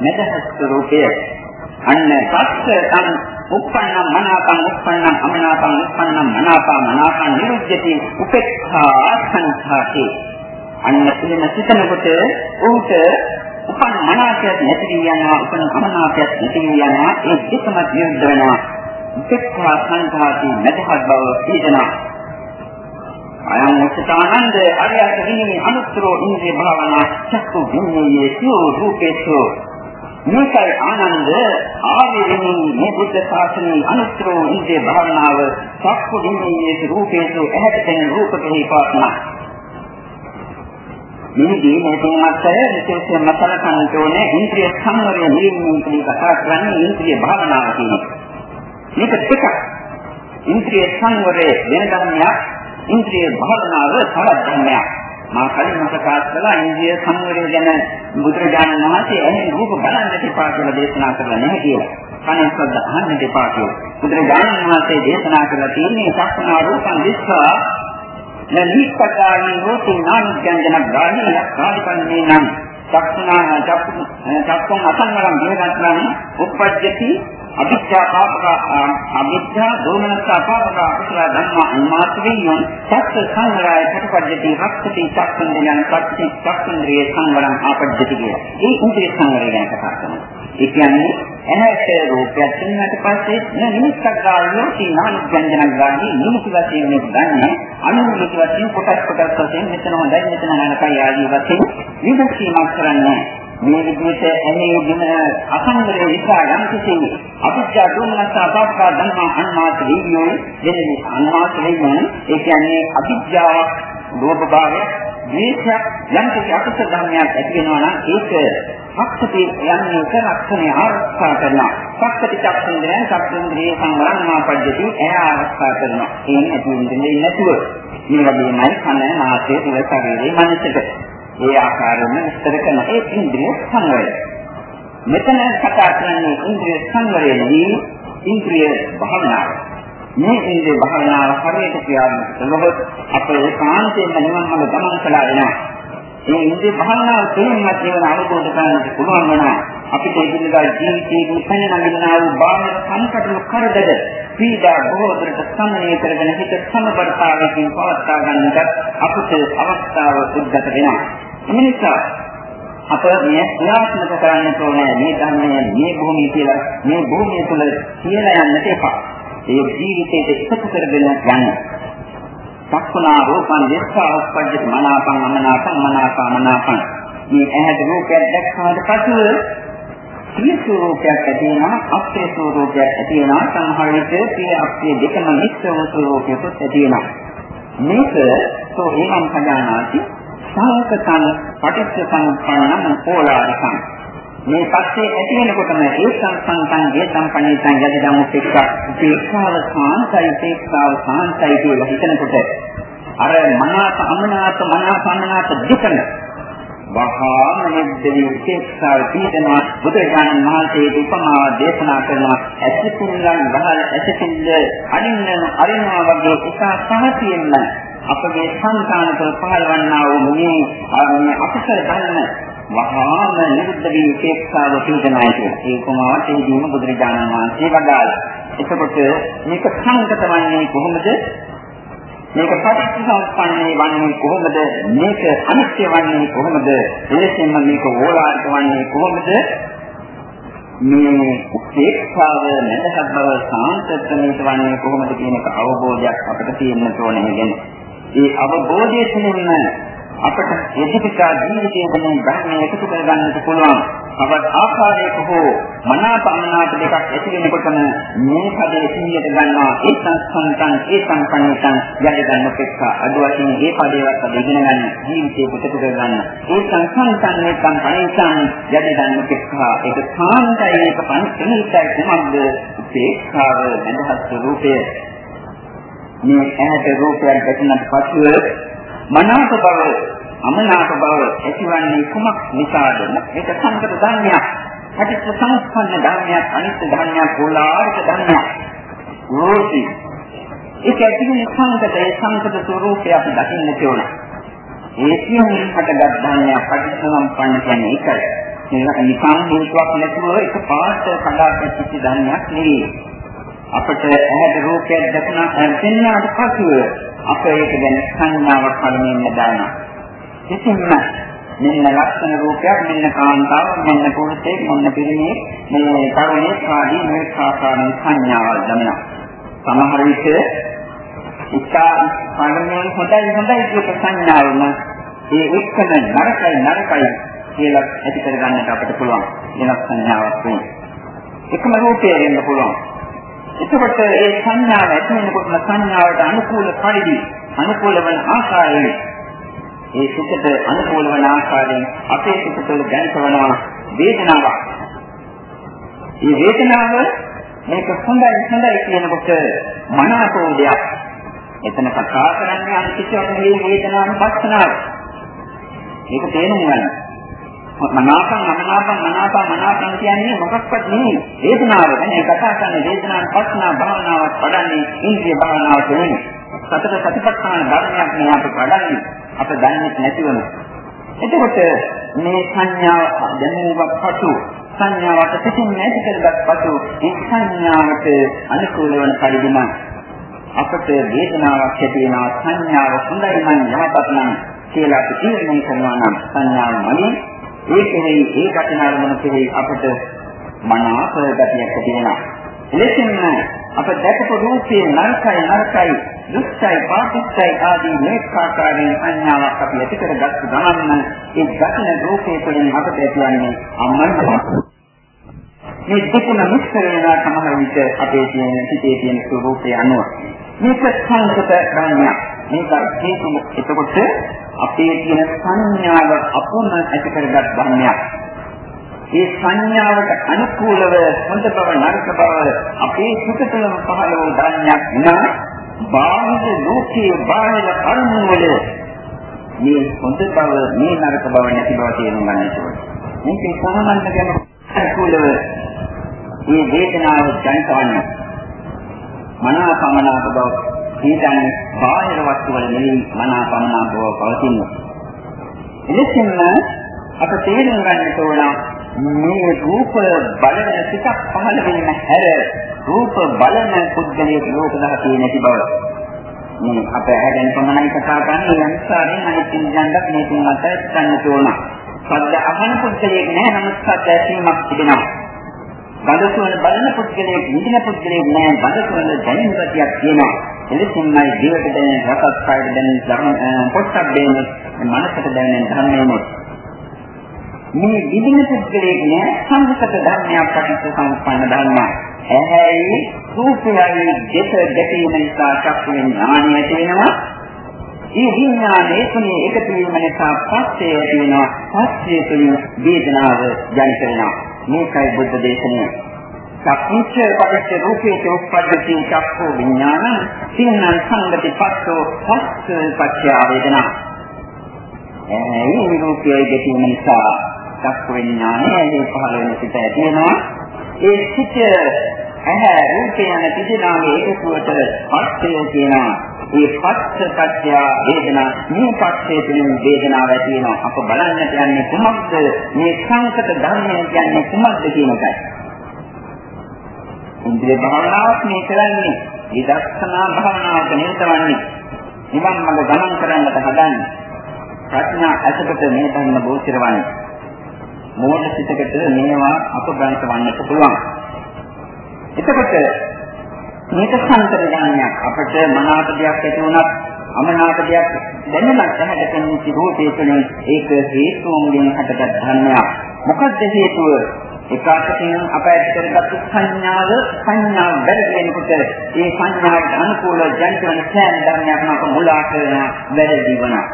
මෙදහස් රූපයේ. අන්න සත්‍යං උප්පන්නං මනාපං උප්පන්නං අමනාපං උප්පන්නං මනාපං මනාපං නිරුද්ධති උපේක්ඛා සංඛාති අන්න පිළිම සිතනකොට උන්ට උපන් මනාපයක් නැති යනවා උපන් අමනාපයක් නැති යනවා. ඒ දෙකම නිරුද්ධ වෙනවා. උපේක්ඛා සංඛාති මෙතහත් බව පිළිදෙනවා අයං උච්චානන්ද අරියත් විනී අනුත්තරෝ ඉන්ද්‍රිය භාවනා චක්කු විඤ්ඤායේ සියෝ රූපේසෝ. මේකයි ආනන්ද ආවිරිනී මේ බුද්ධ ශාසනයේ අනුත්තරෝ ඉන්ද්‍රිය භාවනාව සක්කු දින්නේ රූපේසු ඇහැට පෙනෙන රූප කෙරෙහි පවත්නා මේදී මේ තුන්වත්ය විශේෂයෙන්ම සලකන්න ඕනේ ඉන්ද්‍රිය සංවරය නිරීමෙන් කියන කතා කරන්නේ ඉන්ද්‍රිය භාවනාව කියන එක. මේක දෙකක්. ඉන්ද්‍රිය සංවරය වෙන ධර්මයක් ඉන්ද්‍රිය භාවනාව තවත් ධර්මයක්. මා කලින් ප්‍රකාශ කළා ඉන්ද්‍රිය සංවරය ගැන බුදුරජාණන් වහන්සේ ඇහෙන රූප බලන්න දෙපා කියලා දේශනා කරලා නැහැ කියලා. කනෙන් ශබ්ද අහන්න දෙපා කියලා. බුදුරජාණන් වහන්සේ දේශනා කරලා තියෙන්නේ සක්මනා රූපං දිස්සා නලිප්පකාරී රූපේ නානිජ්ජන ගාමී කාලිකන්නේ නම් සක්මනා චක්කුන් අසංවරම් දේනත්නම් උප්පජ්ජති අවිද්‍යා පාපක අවිද්‍යා දෝමනස්ස පාපක අකුසල ධම්ම අන්මාත්‍රියන් සත්‍ය සංග්‍රහය ප්‍රතිපදිතී රක්ෂති චක්ඛන්දයන් පච්චි චක්ඛන්ද්‍රිය සංවරං ආපද්ධති කිය. ඒ ඉන්ද්‍රිය සංවරය ගැන කතා කරනවා. ඒ කියන්නේ ඇහැට රූපයක් දැනනට පස්සේ නිමිත්තක් ගාලියෝ සීනාන ව්‍යංජනක් ගාලී නිමිති වශයෙන් මේක ගන්න අනුනිමිති වශයෙන් කොටස් කොටස් වශයෙන් මෙතන හොඳයි මෙතන නරකයි ආදී වශයෙන් විභක්තිමක් කරන්නේ. මේ විදිහට එන්නේ දින අසංගරේ නිසා යම් කිසි අවිද්‍යා දුමනස අපාපක ධර්ම අන්මාත වීර්යෝ දෙන්නේ අන්මාත වීර්යෝ ඒ කියන්නේ අවිද්‍යාව ලෝභ භාවය ද්වේෂයක් යම් කිසි අකුසල ධර්මයක් ඇති වෙනවා නම් ඒක සක්ෂති යන්නේ කරක්ෂණය ආරක්ෂා කරනවා. සක්ෂති චක්ෂුන්දරයන් චක්ෂුන්ද්‍රිය සංවරණා පද්ධති එය ආරක්ෂා කරනවා. ඒ නැති වෙන්නේ නැතුව. මේ වගේමයි කන, නාසය, දිව, ශරීරය, මනසට. ඒ ආකාරයෙන්ම විස්තර කරන ඒ ඉන්ද්‍රිය සංවරය. මෙතන කතා කරන්නේ ඉන්ද්‍රිය සංවරයේදී ඉන්ද්‍රිය භාවනාව. මේ ඉන්ද්‍රිය භාවනාව හරියට ක්‍රියාත්මක කළොත් අපේ කාන්තේම නිවන් මඟ ගමන් කළා වෙනවා. මේ ඉන්ද්‍රිය භාවනාව තුළින්වත් නිවන අවබෝධ කරගන්නට පුළුවන් වෙනවා. අපිට ඉදිරියට ජීවිතයේ පැන නගිනා වූ බාහිර සංකටන කරදර පීඩා බොහෝ දුරට සමනය කරගෙන හිත සමබරතාවයකින් පවත්වා ගන්නට අපට අවස්ථාව උද්ගත වෙනවා. එනිසා අප මේ ක්‍රියාත්මක කරන්න ඕනේ මේ ධර්මයේ මේ භූමිය කියලා මේ භූමිය තුළ කියලා යන්නට එපා. ඒ ජීවිතයේ සුඛ කරගෙන යන සක්ුණා රූපං දෙස්සාවස්පජ්ජ මනාපං අමනාපං මනාපං මනාපං. මේ ඇහැට රූපයක් දැක්කාට පසුව ප්‍රිය ස්වરૂපයක් ඇති වෙනවා අප්‍රිය ස්වરૂපයක් ඇති වෙනවා. සංහාර විට ප්‍රිය අප්‍රිය දෙකම මිශ්‍ර ස්වરૂපයක් ඇති වෙනවා. මේක සෝහි අංකදානාති සාකතං පටිච්ච සමුප්පන්නං ඕලාරිකං මේ පස්සේ ඇති වෙනකොටම ඒ සංසංතං ඒ සම්පණිතං යදිදම් උපේක්ෂා උපේක්ෂාව සාන්තයි උපේක්ෂාව සාන්තයි කියලා හිතනකොට අර මනාප අමනාප මනාප අමනාප දෙකම වහාම නිද්දේ උපේක්ෂාව පීඩනවා බුදුරජාණන් වහන්සේ උපමාව දේශනා කරනවා ඇසිතිල්ලන් වහල ඇසිතිල්ල අරින්න අරිනවා වගේ එක සහතියෙන්න අපගේ සංකාන තුළ පහළවන්නා වූ මේ අපසර ධර්ම වහාම නිරුද්ධ වී උපේක්ෂාව පීඩනයි කියලා. ඒ කොමාවට ඒ දිනු බුදුරජාණන් වහන්සේ වදාළා. එතකොට මේක සංකත වන්නේ කොහොමද? මේක පටිච්චසමුප්පන්නේ වන්නේ කොහොමද? මේක අනිත්‍ය වන්නේ කොහොමද? එලෙසින්ම මේක ඕලාරික වන්නේ කොහොමද? මේ උපේක්ෂාව නැදහත් බව සාන්තත්වයට වන්නේ කොහොමද කියන එක අවබෝධයක් අපිට තියෙන්න ඕනේ නේද? ඒ අවබෝධය තුළින්ම අපට එදිකා ජීවිතයේ වෙන ධර්මය එකතු කරගන්නට පුළුවන්. තවත් ආකාරයක හෝ මනාපමනාප දෙකක් ඇති වෙනකොටම මේ පදයේ සිහියට ගන්නවා ඒ සංස්කන්තං ඒ සංකණිතං යටි ගන්න පෙක්කා අද වශයෙන් මේ පදේවත් අද ඉගෙන ගන්න ජීවිතේ පුතතු කරගන්න. ඒ සංස්කන්තං ඒ සංකණිතං යටි ගන්න පෙක්කා ඒක සාන්තයි ඒක පංචනිතයි කුමක්ද? උපේක්ෂාව නැදහත් රූපය මේ ඇහැට රූපයක් දැකනට පසුව මනාප බව අමනාප බව ඇතිවන්නේ කුමක් නිසාද? මේක සංකත ධර්මයක්. පටිච්ච සමුප්පන්න ධර්මයක්, අනිත්‍ය ධර්මයක්, ඕලාරික ධර්මයක්. රෝසි. ඒක ඇතිවෙන සංකතයේ සංකත ස්වરૂපය අපි දකින්න ඕන. ඒ කියන්නේ හටගත් ධර්මයක් පටිච්ච සමුප්පන්න කියන්නේ ඒකයි. ඒක නිකම් හේතුවක් නැතුව එක පාට කඩාපැච්ච ධර්මයක් නෙවෙයි. අපට ඇහැට රූපයක් දැකුණා දැන්නාට පසුව අප ඒක ගැන සංඥාවක් කලමින් දානවා. කිසිම මෙන්න ලක්ෂණ රූපයක් මෙන්න කාන්තාව මෙන්න පුරුෂයෙක් මෙන්න පිරිමියෙක් මේ තරුණයෙක් ආදී මේ ආකාරයෙන් සංඥාවල් දමනවා. සමහර විට ඉස්සා පරමයෙන් හොඳයි හොඳයි කියන සංඥාවම ඒ එක්කම නරකයි නරකයි කියලා ඇති කරගන්නට අපිට පුළුවන්. වෙනස් සංඥාවක් වෙන්නේ. එකම රූපය වෙන්න පුළුවන්. එතකොට ඒ සංඥාව ඇති වෙනකොට සංඥාවට අනුකූල පරිදි අනුකූල වන ආකාරයෙන් ඒ සුඛට අනුකූල වන ආකාරයෙන් අපේ සුඛ තුළ දැනසවනවා වේදනාවක්. මේ වේදනාව මේක හොඳයි හොඳයි කියනකොට මනසෝ දෙයක්. එතන කතා කරන්නේ අනිත්‍යව මේ වේදනාවන් පස්සනාව. මේක තේරුම් ගන්න. මනාපං මනාපං මනාපං මනාපං කියන්නේ මොකක්වත් නෙවෙයි වේදනාව ගැන කතා කරන වේදනාවන් පස්නා භාවනාවක් පඩන්නේ ඉන්ද්‍රිය භාවනාවට නෙවෙයි සතර සතිපට්ඨාන ධර්මයක් නේ අපි පඩන්නේ අප දන්නේ නැතිවම. එතකොට මේ සංඥාව දැනුමක් පසු සංඥාවට පිටින් නැති කරගත් පසු ඒ සංඥාවට අනුකූල වන පරිදිම අපට වේදනාවක් ඇති වෙනා සංඥාව හොඳයි නම් යහපත් නම් කියලා අපි තීරණය කරනවා නම් සංඥාව මලින් ඒ කෙරෙහි ඒ කටිනාරමන කෙරෙහි අපට මනාප ගතියක් ඇති වෙනවා. එලෙසින්ම අප දැකපු රූපයේ නරකයි නරකයි දුක්ඛයි පාපිච්චයි ආදී මේක ආකාරයෙන් සංඥාවක් අපි ඇති කරගත්ත ගමන් ඒ දකින රූපයේ තුළින් අපට ඇතිවන්නේ අම්මන්ට මේ දෙකම මිශ්‍ර වෙනවා සමහර විට අපේ තියෙන හිතේ තියෙන ස්වરૂපය අනුව මේක සංකත ධර්මයක් මේක හේතු එතකොට අපේ තියෙන සංඥාව අපොන්න ඇති කරගත් ධර්මයක්. ඒ සංඥාවට අනුකූලව හොඳ බව නරක බව අපේ සිත තුළම පහළ වූ ධර්මයක් නා බාහිර ලෝකයේ බාහිර අරමුණු වල මේ හොඳ බව මේ නරක බව නැති බව තේරුම් ගන්න ඕනේ. මේකේ සාමාන්‍ය ගැන අනුකූලව මේ වේදනාව ජනිතවන්නේ මනාපමනාප බව හිතන්නේ බාහිර වස්තු වල නෙවෙයි මනාපමනාප බව පවතින්නේ. එලෙසින්ම අප තේරුම් ගන්නට ඕන මේ රූප බලන සිතක් පහළ වෙන හැර රූප බලන පුද්ගලයෙක් ලෝක දහසේ නැති බව. මේ අප ඇහැගෙන පමණයි කතා කරන්නේ අනිසාරයෙන් අනිත් ඉන්ද්‍රයන්ට මේකෙන් මත ගන්න ඕන. සද්ද අහන පුද්ගලයෙක් නෑ නමුත් සද්ද ඇසීමක් තිබෙනවා. බඳසුවන බලන පුද්ගලයෙක් නිදින පුද්ගලයෙක් නෑ බඳසුවන දැනෙන ගතියක් තියෙනවා. එලෙසින්මයි ජීවිත දැනෙන රසත් කායද දැනෙන ධර්ම පොට්ටක් දෙන්නේ මනසට දැනෙන ධර්මයේ මේ විදින පුද්ගලයෙක් නෑ සංකත ධර්මයක් පටිච්ච සමුප්පන්න ධර්මයක්. ඇහැයි රූපයයි දෙක ගැටීම නිසා චක්කු ඥානය ඇති වෙනවා. මේ විඥානයේ තුනේ එකතු වීම නිසා පස්සේ ඇති වෙනවා. පස්සේ තුලින් වේදනාව ජනිත වෙනවා. මේකයි බුද්ධ දේශනය. චක්කුච්ච පටිච්ච රූපේ උප්පද්දති චක්ඛු විඥාන සින්නං සංගති පස්සෝ පස්ස පච්චය වේදනා. ඒ රූපයයි ගැටීම නිසා චක්ඛු විඥානය එහි පහළ වෙන සිට ඇති වෙනවා. ඒ සිට ඇහැ රූපය යන තිදෙනාගේ එකතුවට පස්සය කියනවා. මේ පස්ස පත්‍ය වේදනා මේ පස්සේ තුලින් වේදනාව ඇති වෙනවා. අප බලන්නට යන්නේ කුමක්ද? මේ සංකත ධර්මය කියන්නේ කුමක්ද කියන එකයි. ඉන්ද්‍රිය භාවනාවක් මේ කරන්නේ විදර්ශනා භාවනාවක නිරතවන්නේ. නිවන් මඟ ගමන් කරන්නට හදන්නේ. ප්‍රඥා ඇසකට මේ ධර්ම බෝධිරවන්නේ. මෝඩ සිතකට මේවා අපග්‍රහිත වන්නට පුළුවන්. එතකොට මේක සංතර ඥානයක් අපට මනාප දෙයක් ඇති වුණත් අමනාප දෙයක් දැනෙන්නත් ඇහැට පෙනෙන රූපයේ තුළින් ඒක හේතුන්ගෙන් හටගත් ධර්මයක්. මොකක්ද හේතුව? එකාකකින් අප ඇති කරගත් සංඥාව සංඥාව වැඩි වෙනකොට ඒ සංඥාවට අනුකූල ජනිත වන සෑම ධර්මයක්ම අප මුලා කරන වැඩි වෙනවා.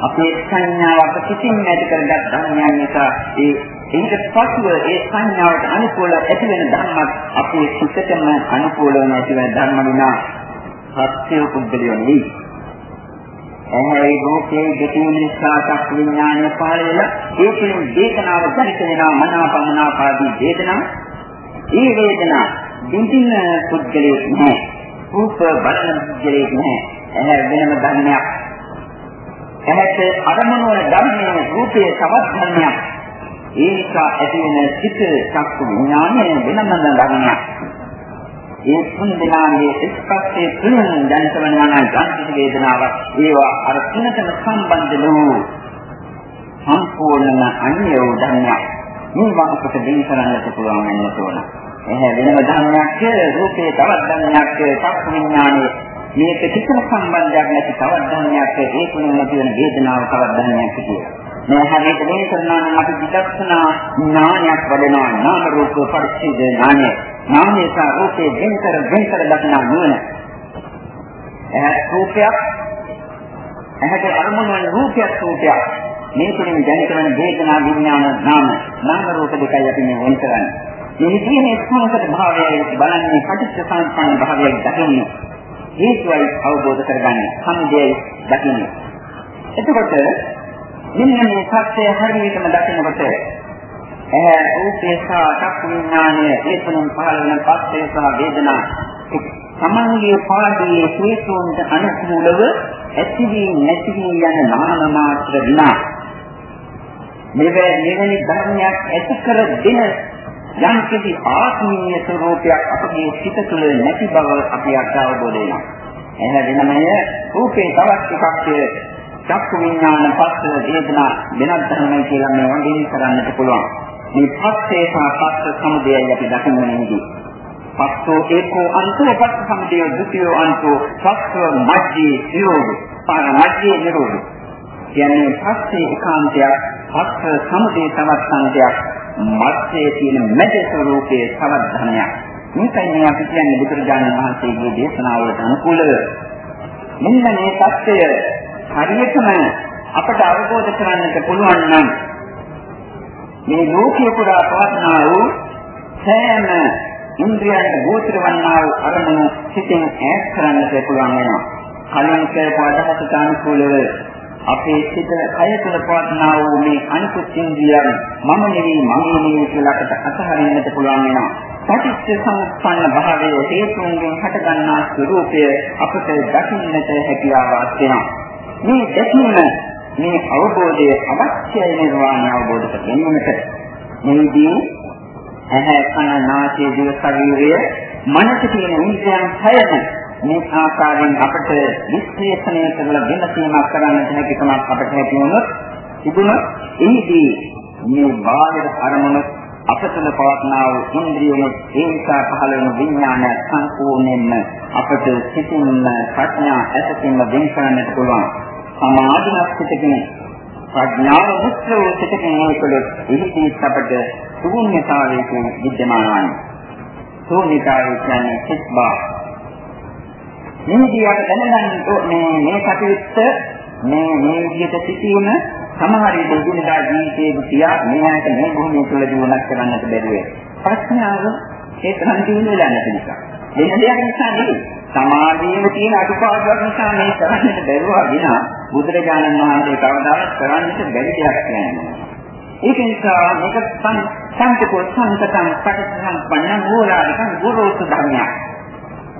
අපේ සංඥාව අප කිසිම නැති කරගත් ධර්මයන් නිසා ඒ ඊට පසුව ඒ සංඥාවට අනුකූල ඇති වෙන ධර්මයක් අපේ සිතටම අනුකූල වෙන ඇති වෙන ධර්ම විනා සත්‍ය පුද්ගලිය නෙවෙයි. එහේ රූපේ දෙකේ නිසා චක්ක විඥානය පහළ වෙලා ඒ කියන වේදනාව ජනිත වෙනා මනාපමනාපාදී වේදනා. ඒ වේදනා දින්දින පුද්ගලිය නෑ. රූප බලන පුද්ගලිය නෑ. එහේ වෙනම ධර්මයක්. ඇහැට අරමුණු වන ධර්මයේ රූපයේ තවත් ධර්මයක්. ඒ නිසා ඇති වෙන සිත චක්කු විඥානය වෙනම ධර්මයක්. ඒ තුන් දෙනාගේ ස්පර්ශයේ තුලින් දැනසවනවා නම් ගන්ධ වේදනාවක් ඒවා අර තුනටම සම්බන්ධ වූ සම්පූර්ණ අන්‍ය වූ ධර්මයක්. මේවා අපට දෙන්න කරන්නට පුළුවන් වෙන්න ඕන. එහැ වෙනම ධර්මයක් රූපේ තවත් ධර්මයක් චක්කු විඥානයේ මේක කිසිම සම්බන්ධයක් නැති තවත් ධර්මයක් ඒ තුලින් නැති වෙන වේදනාව තවත් ධර්මයක් කියලා. මේ හරියට මේ කරනවා නම් අපි විදර්ශනා ඥානයක් වඩනවා නාම රූප පරිච්ඡේද ඥානය. නාමය සහ රූපේ වෙන්කර වෙන්කර දක්නා නුවණ. එහත් රූපයක් එහට අරමුණ වන රූපයක් රූපයක් මේ තුලින් දැනිට වන වේදනා විඥාන නාම නාම රූප දෙකයි අපි මේ වෙන් කරන්නේ. මේ විදිහේ සංකත භාවයයි බලන්නේ පටිච්ච සමුප්පන්න භාවයයි දකින්නේ. හේතුවයි අවබෝධ කරගන්නේ. සමුදයයි දකින්නේ. එතකොට මෙන්න මේ සත්‍යය හරියටම දකිනකොට ඇහැ රූපේ සහ චක්කු විඥානය ඒකනම් පහළ වෙන පස්සේ සහ වේදනා සමන්ගේ පාඩියේ හේතුන්ට අනුකූලව ඇතිවී නැතිවී යන නාම මාත්‍ර විනා මෙවැනි මෙවැනි ධර්මයක් ඇති කර දෙන යම් කිසි ආත්මීය ස්වરૂපයක් අපගේ සිත තුළ නැති බව අපි අත්අවබෝධ වෙනවා. එහෙනම් වෙනමය රූපේ තවත් එකක් චක්කු විඥාන පස්ස වේදනා වෙනත් ධර්මයි කියලා මේ වගේ කරන්නට පුළුවන්. මේ පස්සේ සහ පස්ස සමුදයයි අපි දකින්නේ පස්සෝ ඒකෝ අන්තෝ පස්ස සමුදය ද්විතීය අන්තෝ පස්ස මජ්ජේ නිරෝධ. පාර මජ්ජේ නිරෝධ. කියන්නේ පස්සේ ඒකාන්තයක් පස්ස සමුදය තවත් සංකයක් මැත්තේ තියෙන මැද ස්වરૂපයේ තවත් ධර්මයක්. මේකයි මේ අපි කියන්නේ බුදුරජාණන් වහන්සේගේ දේශනාවලට අනුකූලව මෙන්න මේ தත්ත්වය හරියටම අපට අවබෝධ කරගන්නට පුළුවන් නම් මේ ලෝකයේ පුරා පවත්නා වූ සෑම ඉන්ද්‍රියයන්ට ගෝචර වන්නා වූ අරමුණු සිතින් ඈත් කරන්නට පුළුවන් වෙනවා. කලින් කියපු අදහසට අනුකූලව අපේ සිත කය තුළ පවත්නා වූ මේ අනිකුත් ඉන්ද්‍රියන් මම නෙවෙයි මගේ නෙවෙයි කියලා අපට අතහරින්නට පුළුවන් වෙනවා. පටිච්ච සමුප්පන්න භාවයේ හේතුන්ගෙන් හටගන්නා ස්වરૂපය අපට දකින්නට හැකියාවක් වෙනවා. මේ දැකීම මේ අවබෝධය අවශ්‍යයි නිර්වාණය අවබෝධ කර ගැනීමට. මේදී ඇහැ කන නාසය දිව ශරීරය මනස කියන ඉන්ද්‍රියන් හයම මේ ආකාරයෙන් අපට විශ්ලේෂණය කරලා වෙනසීමක් කරන්නට හැකියාවක් අපට ඇති වුණොත් තිබුණොත් එහිදී මේ බාහිර අරමුණු අපතල පවත්නා වූ ඉන්ද්‍රියන ඒ නිසා පහළ වෙන විඥානය සම්පූර්ණයෙන්ම අපට සිතින්ම ප්‍රඥා ඇසකින්ම වෙන් කරන්නට පුළුවන්. සමාධිමත් සිතකින් ප්‍රඥාව මුත්‍ර වූ සිතකින් මේකලොත් එහිදී අපට ශූන්‍යතාවයේ විද්‍යමාන වන්නේ. ශූන්‍යතාවය කියන්නේ සිත්බා. මේදී අපි දැනගන්න මේ මේ කටයුත්ත මේ මේ විදිහට සිටීම සමහර විට ඉදිරියදා ජීවිතයේ තියා මෙයාට මේ භූමිය තුළ ජීවත් කරන්නට බැරි වෙයි. ප්‍රශ්නාව ඒ තරම් දිනු වෙලා නැති නිසා. වෙන දෙයක් නිසා නෙවෙයි. සමාධියේ තියෙන අඩුපාඩුවක් නිසා මේ කරන්නට බැරුවා විනා බුදුරජාණන් වහන්සේ කවදාවත් කරන්නට බැරි දෙයක් කියන්නේ. ඒක නිසා මේක සංකල්ප සංකතං පටිච්චසමුප්පන්න මූලානිකං ගුරුසු ධර්මයක්.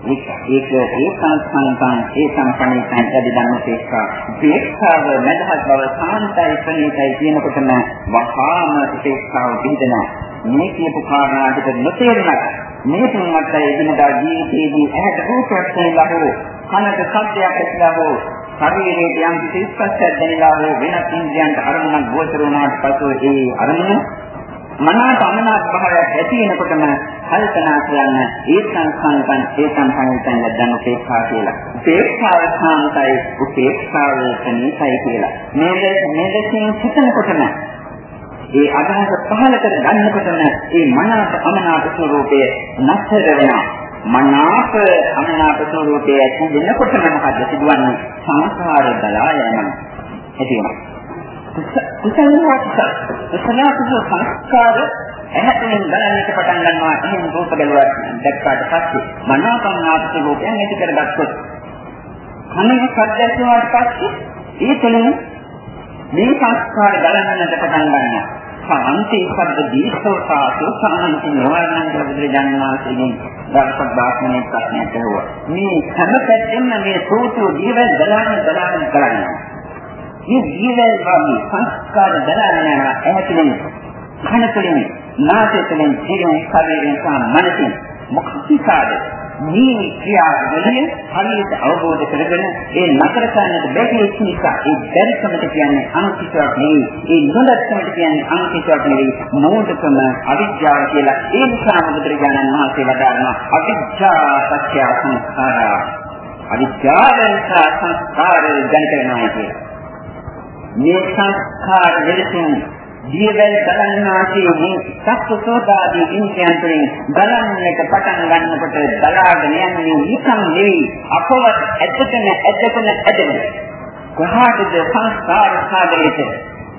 ඒක ඒක ඒ සංස්කන්තං ඒ සම්පණිතං යදිදන්න තේක්ඛා තේක්ඛාව මදහත් බව සාන්තයි ප්‍රණීතයි කියනකොටම වහාම තේක්ඛාව පිළිදෙනවා මේ කියපු කාරණාට නොතේරුණා මේ තුන්වත් එදිනදා ජීවිතයේදී ඇහැට රූපයක් දැනලා හෝ කනට ශබ්දයක් ඇසලා හෝ ශරීරයේ යම් කිසි ස්පර්ශයක් දැනලා හෝ වෙනත් ඉන්ද්‍රියන්ට අරමුණක් ගෝචර වුණාට පසු ඒ අරමුණ මනාප අමනාප භාවයක් ඇති වෙනකොටම කල්පනා කරන්න ඒ සංස්කන්ධයන් ඒ සම්පන්නයන් දැන් උපේක්ෂා කියලා. උපේක්ෂාව සාන්තයි උපේක්ෂාව තනියයි කියලා. මේ මේ දෙකෙන් හිතනකොටම ඒ අදහස පහළ කර ගන්නකොටම ඒ මනාප අමනාප ස්වરૂපය නැතර වෙනවා. මනාප අමනාප ස්වરૂපය ඇති වෙනකොටම මොකද සිදුවන්නේ? සංසාර දලා යනවා. ඇති වෙනවා. කුසල කුසල කුසල සංස්කාර එහෙනම් බලන්නට පටන් ගන්නවා එහෙනම් රූප ගැලුවක් දැක්කාට පස්සේ මනාපන්නාපක රූපයන් ඇති කරගත්තොත් කන්නේ සත්‍යස්වාට පස්සේ ඒ තුළින් මේ සංස්කාර ගලන්නට පටන් ගන්නවා සාන්ති සබ්ද දීසෝසා සෝසාන්ති නවරණන් බුදුරජාණන් වහන්සේගෙන් දර්ශක දාස්මනේ ප්‍රශ්නයක් ඇහුවා. මේ හැම පැත්තෙම මේ සෝතු ජීවන දලන්න දලන්න කරන්නේ. මේ ජීවල් වගේ සංස්කාර දරාගෙන යන ඇතුළෙන් කන තුළින් නාසය තුළින් ජීවන ශරීරයෙන් සහ මනසින්. මොකක්ද මේ ක්‍රියාවලිය හරියට අවබෝධ කරගෙන ඒ නතර කරන්නට බැරි වෙච්ච නිසා ඒ බැරිකමට කියන්නේ අනුකිතයක් නෙවෙයි ඒ නොදැක්කමට කියන්නේ අනුකිතයක් නෙවෙයි. මොහොතකම අවිද්‍යාව කියලා ඒ නිසා බුදුරජාණන් වහන්සේ වදාරනවා අවිද්‍යා සත්‍ය සංස්කාරා අවිද්‍යාවෙන් සංස්කාර ජනිත වෙනවා කියලා. මේ සංස්කාර දෙලෙසින් දියවැල් බලන්නාසේ මේ සත්සෝදාදී ඉන්ද්‍රයන් තුළින් බලන්නට පටන් ගන්නකොට බලාගෙන යන්නේ නිකම් නෙවෙයි. අපවත් ඇත්තටම ඇත්තටම ඇදෙන කොහාටද සංස්කාර සාගරයට